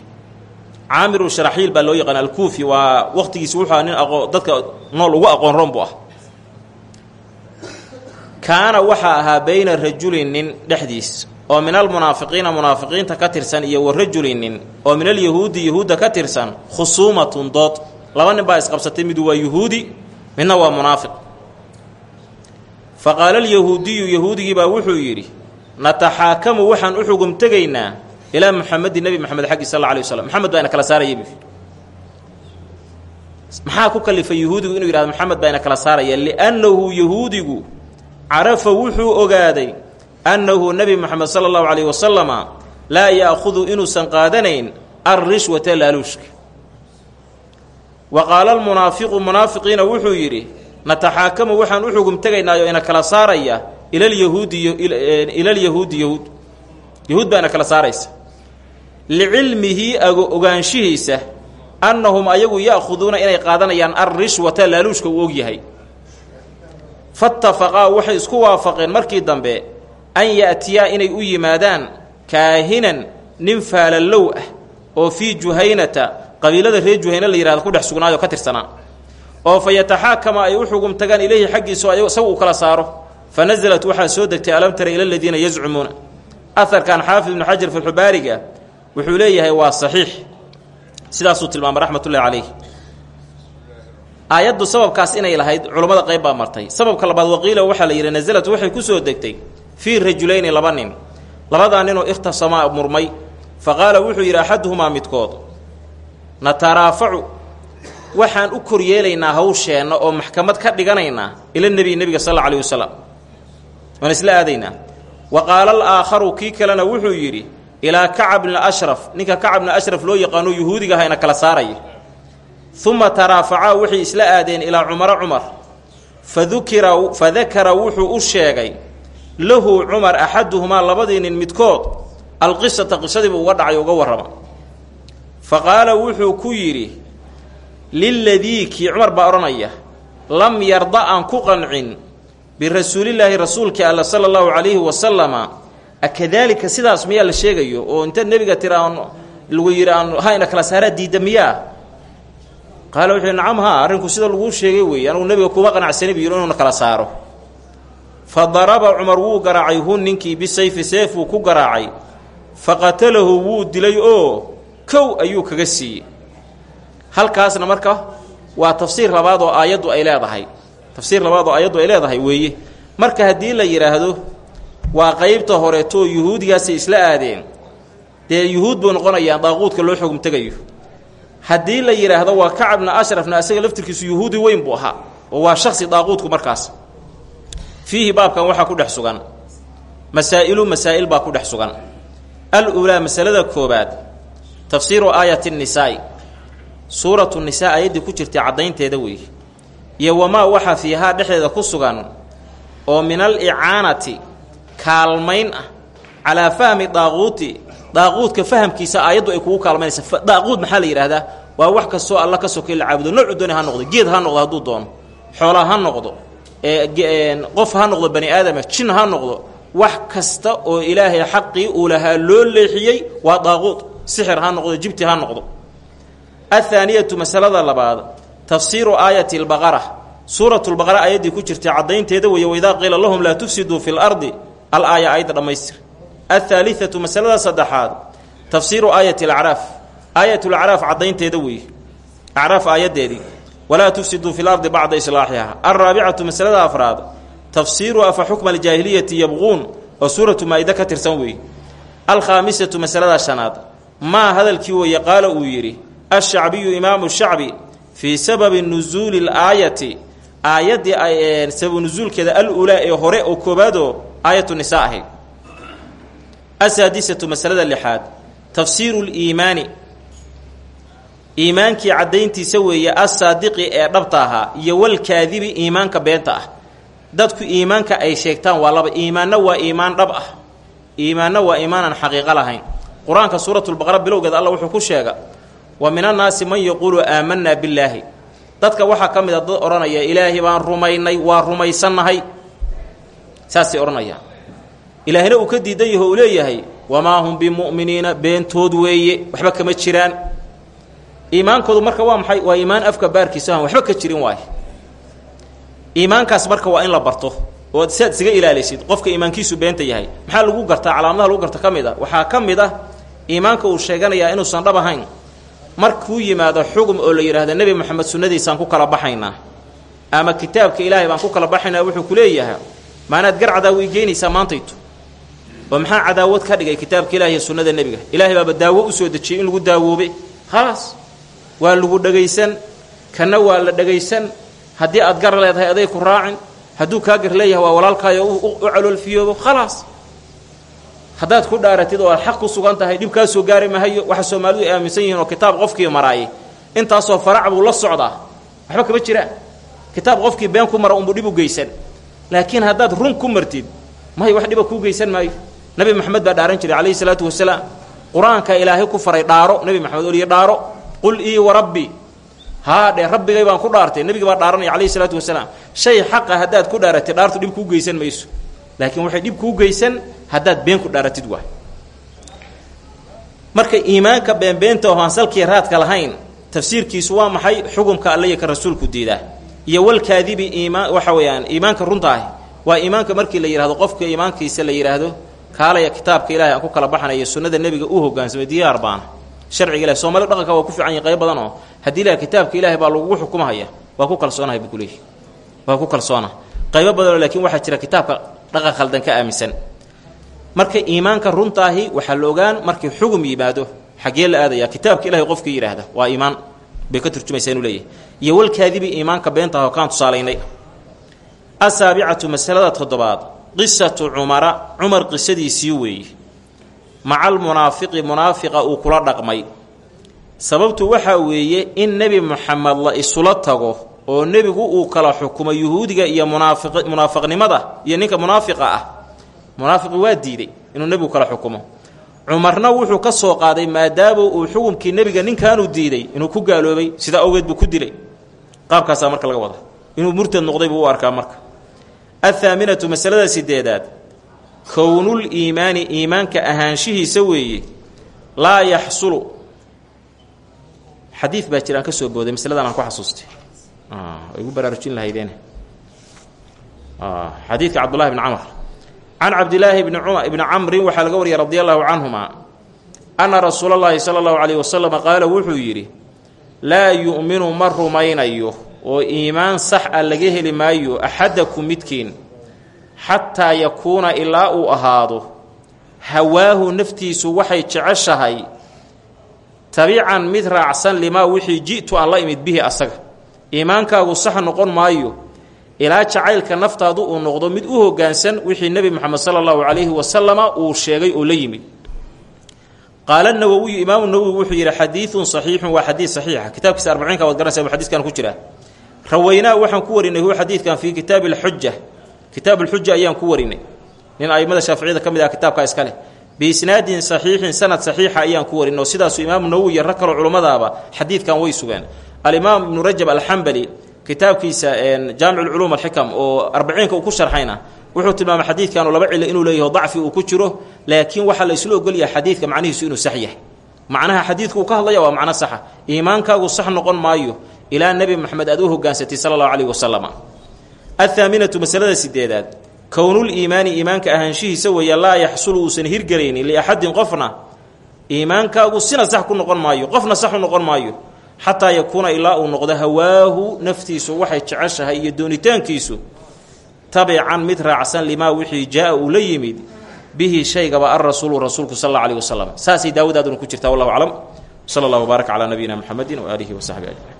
caamiru sharaxiil baa loo yaqaan alkuufi waa waqtigiisi wuxuu aha nin dadka nool ugu aqoon roon buu ah kaana waxaa ahaa bayna rajulin nin dhexdiis oo min almunaafiqiina munaafiqiinta ka tirsan iyo wa rajulin nin oo min alyahuudi yahuudda ka tirsan khusuumatun dood. Laba nin baa isqabsatay midu waa yuhuudi midna waa munaafiq. Fa qaala alyahuudiyu yahuudigii baa wuxuu yidhi nataxaakamu waxaan u xugum tegaynaa ilaa muxamedin nebi moxamed xaggi sal alla alay waslam moxamed baa ina kala saaraya bu maxaa ku kalifay yahuudigu inuu yidhahdo moxamed baa ina kala saaraya? Liannahu yahuudigu carafa wuxuu ogaaday annahu nebi moxamed sala allahu calayh wasalama laa ya'khudu inuusan qaadanayn alrishwata laaluushka. Wa qaala almunaafiqu munaafiqiina wuxuu yidhi nataxaakamu waxaan u xugum tegaynaayo ina kala saaraya ilalyahuudi ilalyahuudi yahuud. Yahuud baa ina kala saaraysa. Licilmihi ogaanshihiisa annahum ayagu ya'khuduuna inay qaadanayaan alrishwata laaluushka uu og yahay fattafaqaa waxay isku waafaqeen markii dambe an ya'tiyaa inay u yimaadaan kaahinan nin faalallow ah oo fii juhaynata qabiilada reer juhayna la yihahdo ku dhex sugnaayo ka tirsanaa oo fa yataxaakama ay u xugum tagaan ilayhi xaggiiso isaga uu kala saaro fa nasalat waxaa soo degtay alam tara ila aladiina yazcumuuna aharkan xaafid ibnu xajar filxubaariga wuxuu leeyahay waa saxiix sidaasuu tilmaamay raxmatullahi calayh aayaddu sababkaas inay lahayd culammada qayb baa martay. Sababka labaad waqiila waxaa la yidhi nasalad waxay ku soo degtay fii rajulayni laba nin. Labadaa ninoo ikhtasamaa murmay fa qaala wuxuu yidhi axaduhumaa midkood. Nataraafacu waxaan u koryeelaynaa hawsheenna oo maxkamad ka dhiganaynaa ila nebiy nebiga sal alla alayh wasalam. Waan isla aadaynaa. Wa qaala alaakharu kii kalena wuxuu yidhi ilaa kacab bni ashraf ninka kacab bni ashraf loo yaqaano yuhuudiga ahayna kala saaraya uma taraafacaa waxay isla aadeen ilaa cumara cumar fadukira fadakara wuxuu u sheegay lahu cumar axaduhumaa labadii nin midkood alqisata qisadiibuu uga dhacay uga warrama fa qaala wuxuu ku yidhi liladii kii cumar baa odhanaya lam yarda aan ku qancin birasuulillaahi rasuulkii alla sala allahu calayhi wasalama akadaalika sidaas miyaa la sheegayo oo inta nebiga tira aan lagu yidhi aan hayna kala saaraa diidda miyaa qaala wuxuu nacam haa arrinku sida laguu sheegay weeye anugu nebiga kuma qanacsani bu yidhi inuuna kala saaro. Fa daraba cumar wuu garaacay hun ninkii bisayfi seefuu ku garaacay. Fa qatalahu wuu dilay oo kow ayuu kaga siiyey. Halkaasna marka waa tafsiir labaad oo aayaddu ay leedahay. Tafsiir labaad oo aayaddu ay leedahay weeye. Marka haddii la yidhaahdo waa qaybta horeetoo yuhuudigaasay isla aadeen. Dee yuhuud buu noqonayaa daaquudka loo xugum tegayo haddii la yidhaahdo waa kacabna ashrafna asaga laftirkiisu yuhuudi weyn buu ahaa oo waa shaksi daaquudku markaas. Fiihi baabkan waxaa ku dhex sugan. Masaa'ilu masaa'il baa ku dhex sugan. Al-uulaa masalada koobaad tafsiiru aayati nisaa'i. Suuratu nisaa aayaddii ku jirtay caddaynteeda weeye iyo wamaa waxaa fiihaa dhexdeeda ku sugan oo min al icaanati kaalmayn ah calaa fahmi daaquuti daaquudka fahamkiisa aayaddu ay kugu kaalmaynaysa. Daaquud maxaa la yidhaahdaa? Waa wax kastoo alla ka sokay caabudo. Noocu dooni ha noqdo geed ha noqdo hadduu doono xoolaa ha noqdo qof ha noqdo bani aadama jin ha noqdo wax kasta oo ilaahay xaqii uu lahaa loo leexiyey waa daaquud. Sixir ha noqdo jibti ha noqdo. Athaaniyatu masalada labaad tafsiiru aayati lbaqara suuratu lbaqara aayaddii ku jirtay caddaynteeda weeye waidaa qiila lahum laa tufsiduu fi lardi al aaya aayadda dhammaystir athaalithatu masalada saddexaad tafsiiru aayati alacraaf aayatulacraaf caddaynteeda weeye acraaf aayaddeedii walaa tufsiduu fi lardi bacda islaaxiha alraabicatu masalada afraad tafsiiru afa xukma aljaahiliyati yabquun oo suuratu maa-ida ka tirsan weeye alkhaamisatu masalada shanaad maa hadalkii weeye qaala uu yidhi ashacbiyu imaamu shacbi fii sababi nusuuli laayati aayaddii ay sababu nusuulkeeda al-ulaa ee hore oo koobaadoo aayatu nisaa ahayd asaadisatu masalada lixaad tafsiiru liimaani iimaankii caddayntiisa weeye assaadiqi ee dhabta ahaa iyo walkaadibi iimaanka beenta ah. Dadku iimaanka ay sheegtaan waa laba iimaanna waa iimaan dhab ah. Iimaanna waa iimaanan xaqiiqo lahayn. Qur'aanka suuratulbaqara bilowgeeda alla wuxuu ku sheega wa min annaasi man yaquulu aamanaa billaahi. Dadka waxaa ka mid a dad odhanaya ilaahay baan rumaynay waa rumaysannahay. Saasay odhanayaan ilaahina uu ka diidan yaho uu leeyahay wamaa hum bimu'miniina beentood weeye waxba kama jiraan. Iimaankoodu marka waa maxay? Waa iimaan afka baarkiisa aan waxba ka jirin waaye. Iimaankaas marka waa in la barto oo siaad isaga ilaalisid qofka iimaankiisu beenta yahay. Maxaa lagu gartaa? Calaamadaha lagu garta ka mid a waxaa ka mid ah iimaanka uu sheeganayaa inuusan dhab ahayn. Markuu yimaado xugum oo la yidhaahdo nebi moxamed sunnadiisaan ku kala baxaynaa ama kitaabka ilaahay baan ku kala baxaynaa wuxuu ku leeyahaa maanaad gar cadaawo igeynaysaa maantayto oo maxaa cadaawad ka dhigay kitaabka ilahi iyo sunnada nebiga? Ilaahay baaba daawo u soo dejiyey in lagu daawoobe. Khalaas waa lagu dhegaysan kana waa la dhegaysan haddii aad gar leedahay aday ku raacin. Hadduu kaa gar leeyahay waa walaalkaayo u caloolfiyoobo. Khalaas haddaad ku dhaaratid oo aad xaq ku sugan tahay dhib kaa soo gaari mahayo waxa soomaalidu ay aaminsan yihiin oo kitaab qofkii maraayay intaasoo farac buu la socdaa. Waxba kama jiraan kitaab qofkii been ku mara unbuu dhib u geysan. Laakiin haddaad run ku martid may wax dhiba kuu geysan maayo nabi maxamed baa dhaaran jiray calayhi salaatu wasalaam. Qur'aanka ilaahay ku faray dhaaro nebi maxamed oliyo dhaaro qul ii warabbi haa dhe rabbigay baan ku dhaartay nebigi baa dhaaranaya calayhi salaatu wasalaam. Shay xaqa haddaad ku dhaaratid dhaartu dhib kuu geysan mayso. Laakiin waxay dhib kuu geysan haddaad been ku dhaaratid waay. Marka iimaanka beenbeenta oo aan salkii raadka lahayn tafsiirkiisu waa maxay? Xukumka alle iyo ka rasuulku diidaa. Iyo walkaadibi iimaan waxa weeyaan iimaanka runtaahi waa iimaanka markii la yidhahdo qofka iimaankiisa la yidhaahdo kaalaya kitaabka ilahay aan ku kala baxanayo sunnada nebiga u hogaansamay diyaar baana. Sharciga ilahi soomali dhaqanka waa ku fiican yahi qayb badan oo haddii ilahay kitaabka ilaahay baa lagugu xukumahaya waa ku kalsoonahay buu waa ku kalsoona qaybo badanoo laakiin waxaa jira kitaabka dhaqan khaldan ka aaminsan. Marka iimaanka runtaahi waxaa la ogaan markii xugum yimaado la aadaya kitaabka ilahay qofkii yidhaahda waa iimaan. Bay ka turjumaysaa inuu leeyahay. Iyo walkaadibi iimaanka beentaah oo kaan tusaalaynay. Asaabicatu masalada toddobaad qisatu cumara cumar qisadiisii weeye maca almunaafiqi munaafiqa uu kula dhaqmay. Sababtu waxaa weeye in nebi moxamed la isula tago oo nebigu uu kala xukumo yuhuudiga iyo munaafiq munaafiqnimada iyo ninka munaafiqa ah. Munaafiqi waa diiday inuu nebigu kala xukumo. Cumarna wuxuu ka soo qaaday maadaama uu xukumkii nebiga ninkaanuu diiday inuu ku gaaloobay sidaa awgeed buu ku dilay. Qaabkaasaa marka laga wada. Inuu murtad noqday buu u arkaa marka athaaminatu masalada sideedaad. Kownul iimaani iimaanka ahaanshihiisa weeye laa yaxsulu. Xadiid baa jira aan ka soo booday masaladan aan ku xasuustay. Igu baraarujin lahaydeen. Xadiidka cabdullahi bni camr can cabdilaahi bni cumar ibni camrin waxaa laga wariyay radi allahu canhuma anna rasuulallaahi sala allahu calayhi wasalam qaala wuxuu yidhi laa yu'minu ma rumaynayo oo iimaan sax a laga heli maayo axadakum midkiin xataa yakuuna ilaa uu ahaado hawaahu naftiisu waxay jeceshahay tabican mid raacsan limaa wixii ji'tu aan la imid bihi asaga. Iimaankaagu sax noqon maayo ilaa jacaylka naftaadu uu noqdo mid u hoggaansan wixii nebi moxamed sala allahu calayhi wasalama uu sheegay oo la yimid. Qaala nawowiyu imaamu nawowi wuxuu yidhi xadiidun saxiixun waa xadiid saxiixa. Kitaabkiisa arbaciinka waad garanaysa u xadiskan ku jiraa rawaynaa waxaan ku warinay huwa xadiidkan fii kitaabi alxuja kitaab alxuja ayaan ku warinay. Nin aimada shaaficiyada ka mid ah kitaabka iska leh. Biisnaadin saxiixin sanad saxiixa ayaan ku warin oo sidaasu imaamu nawowi iyo rag kaloo culimmadaaba xadiidkan way sugeen. Alimaam ibnu rajab alxambali kitaabkiisa jaamic ulculuum alxikam oo arbaciinka uu ku sharxayna wuxuu tilmaamay xadiidkanu laba cilo inuu leeyaho dacfi uu ku jiro laakiin waxaa la isla ogolyahay xadiidka macnihiisu inuu sax yahay. Macnaha xadiidku uu ka hadlaya waa macno saxa. Iimaankaagu sax noqon maayo ilaa nebi maxamed aad u hogaansatay sala allahu calayhi wasalam athaaminatu masalada sideedaad kownul iimaani iimaanka ahaanshihiisa weeya laa yaxsulu uusan hirgelaynin liaxadin qofna iimaankaagu sina sax ku noqon maayo qofna sax u noqon maayo xataa yakuuna ilaa uu noqdo hawaahu naftiisu waxay jeceshahay iyo doonitaankiisu tabican mid raacsan limaa wixii jaa uu la yimid bihi shaygaba alrasuulu rasuulku sal alla alayh wasalam saasay daawadaaduna ku jirtaa wallahu aclam. Sala allah wbaarak calaa nabiyina muxamedin waaalihi wasaxbi ajmaciin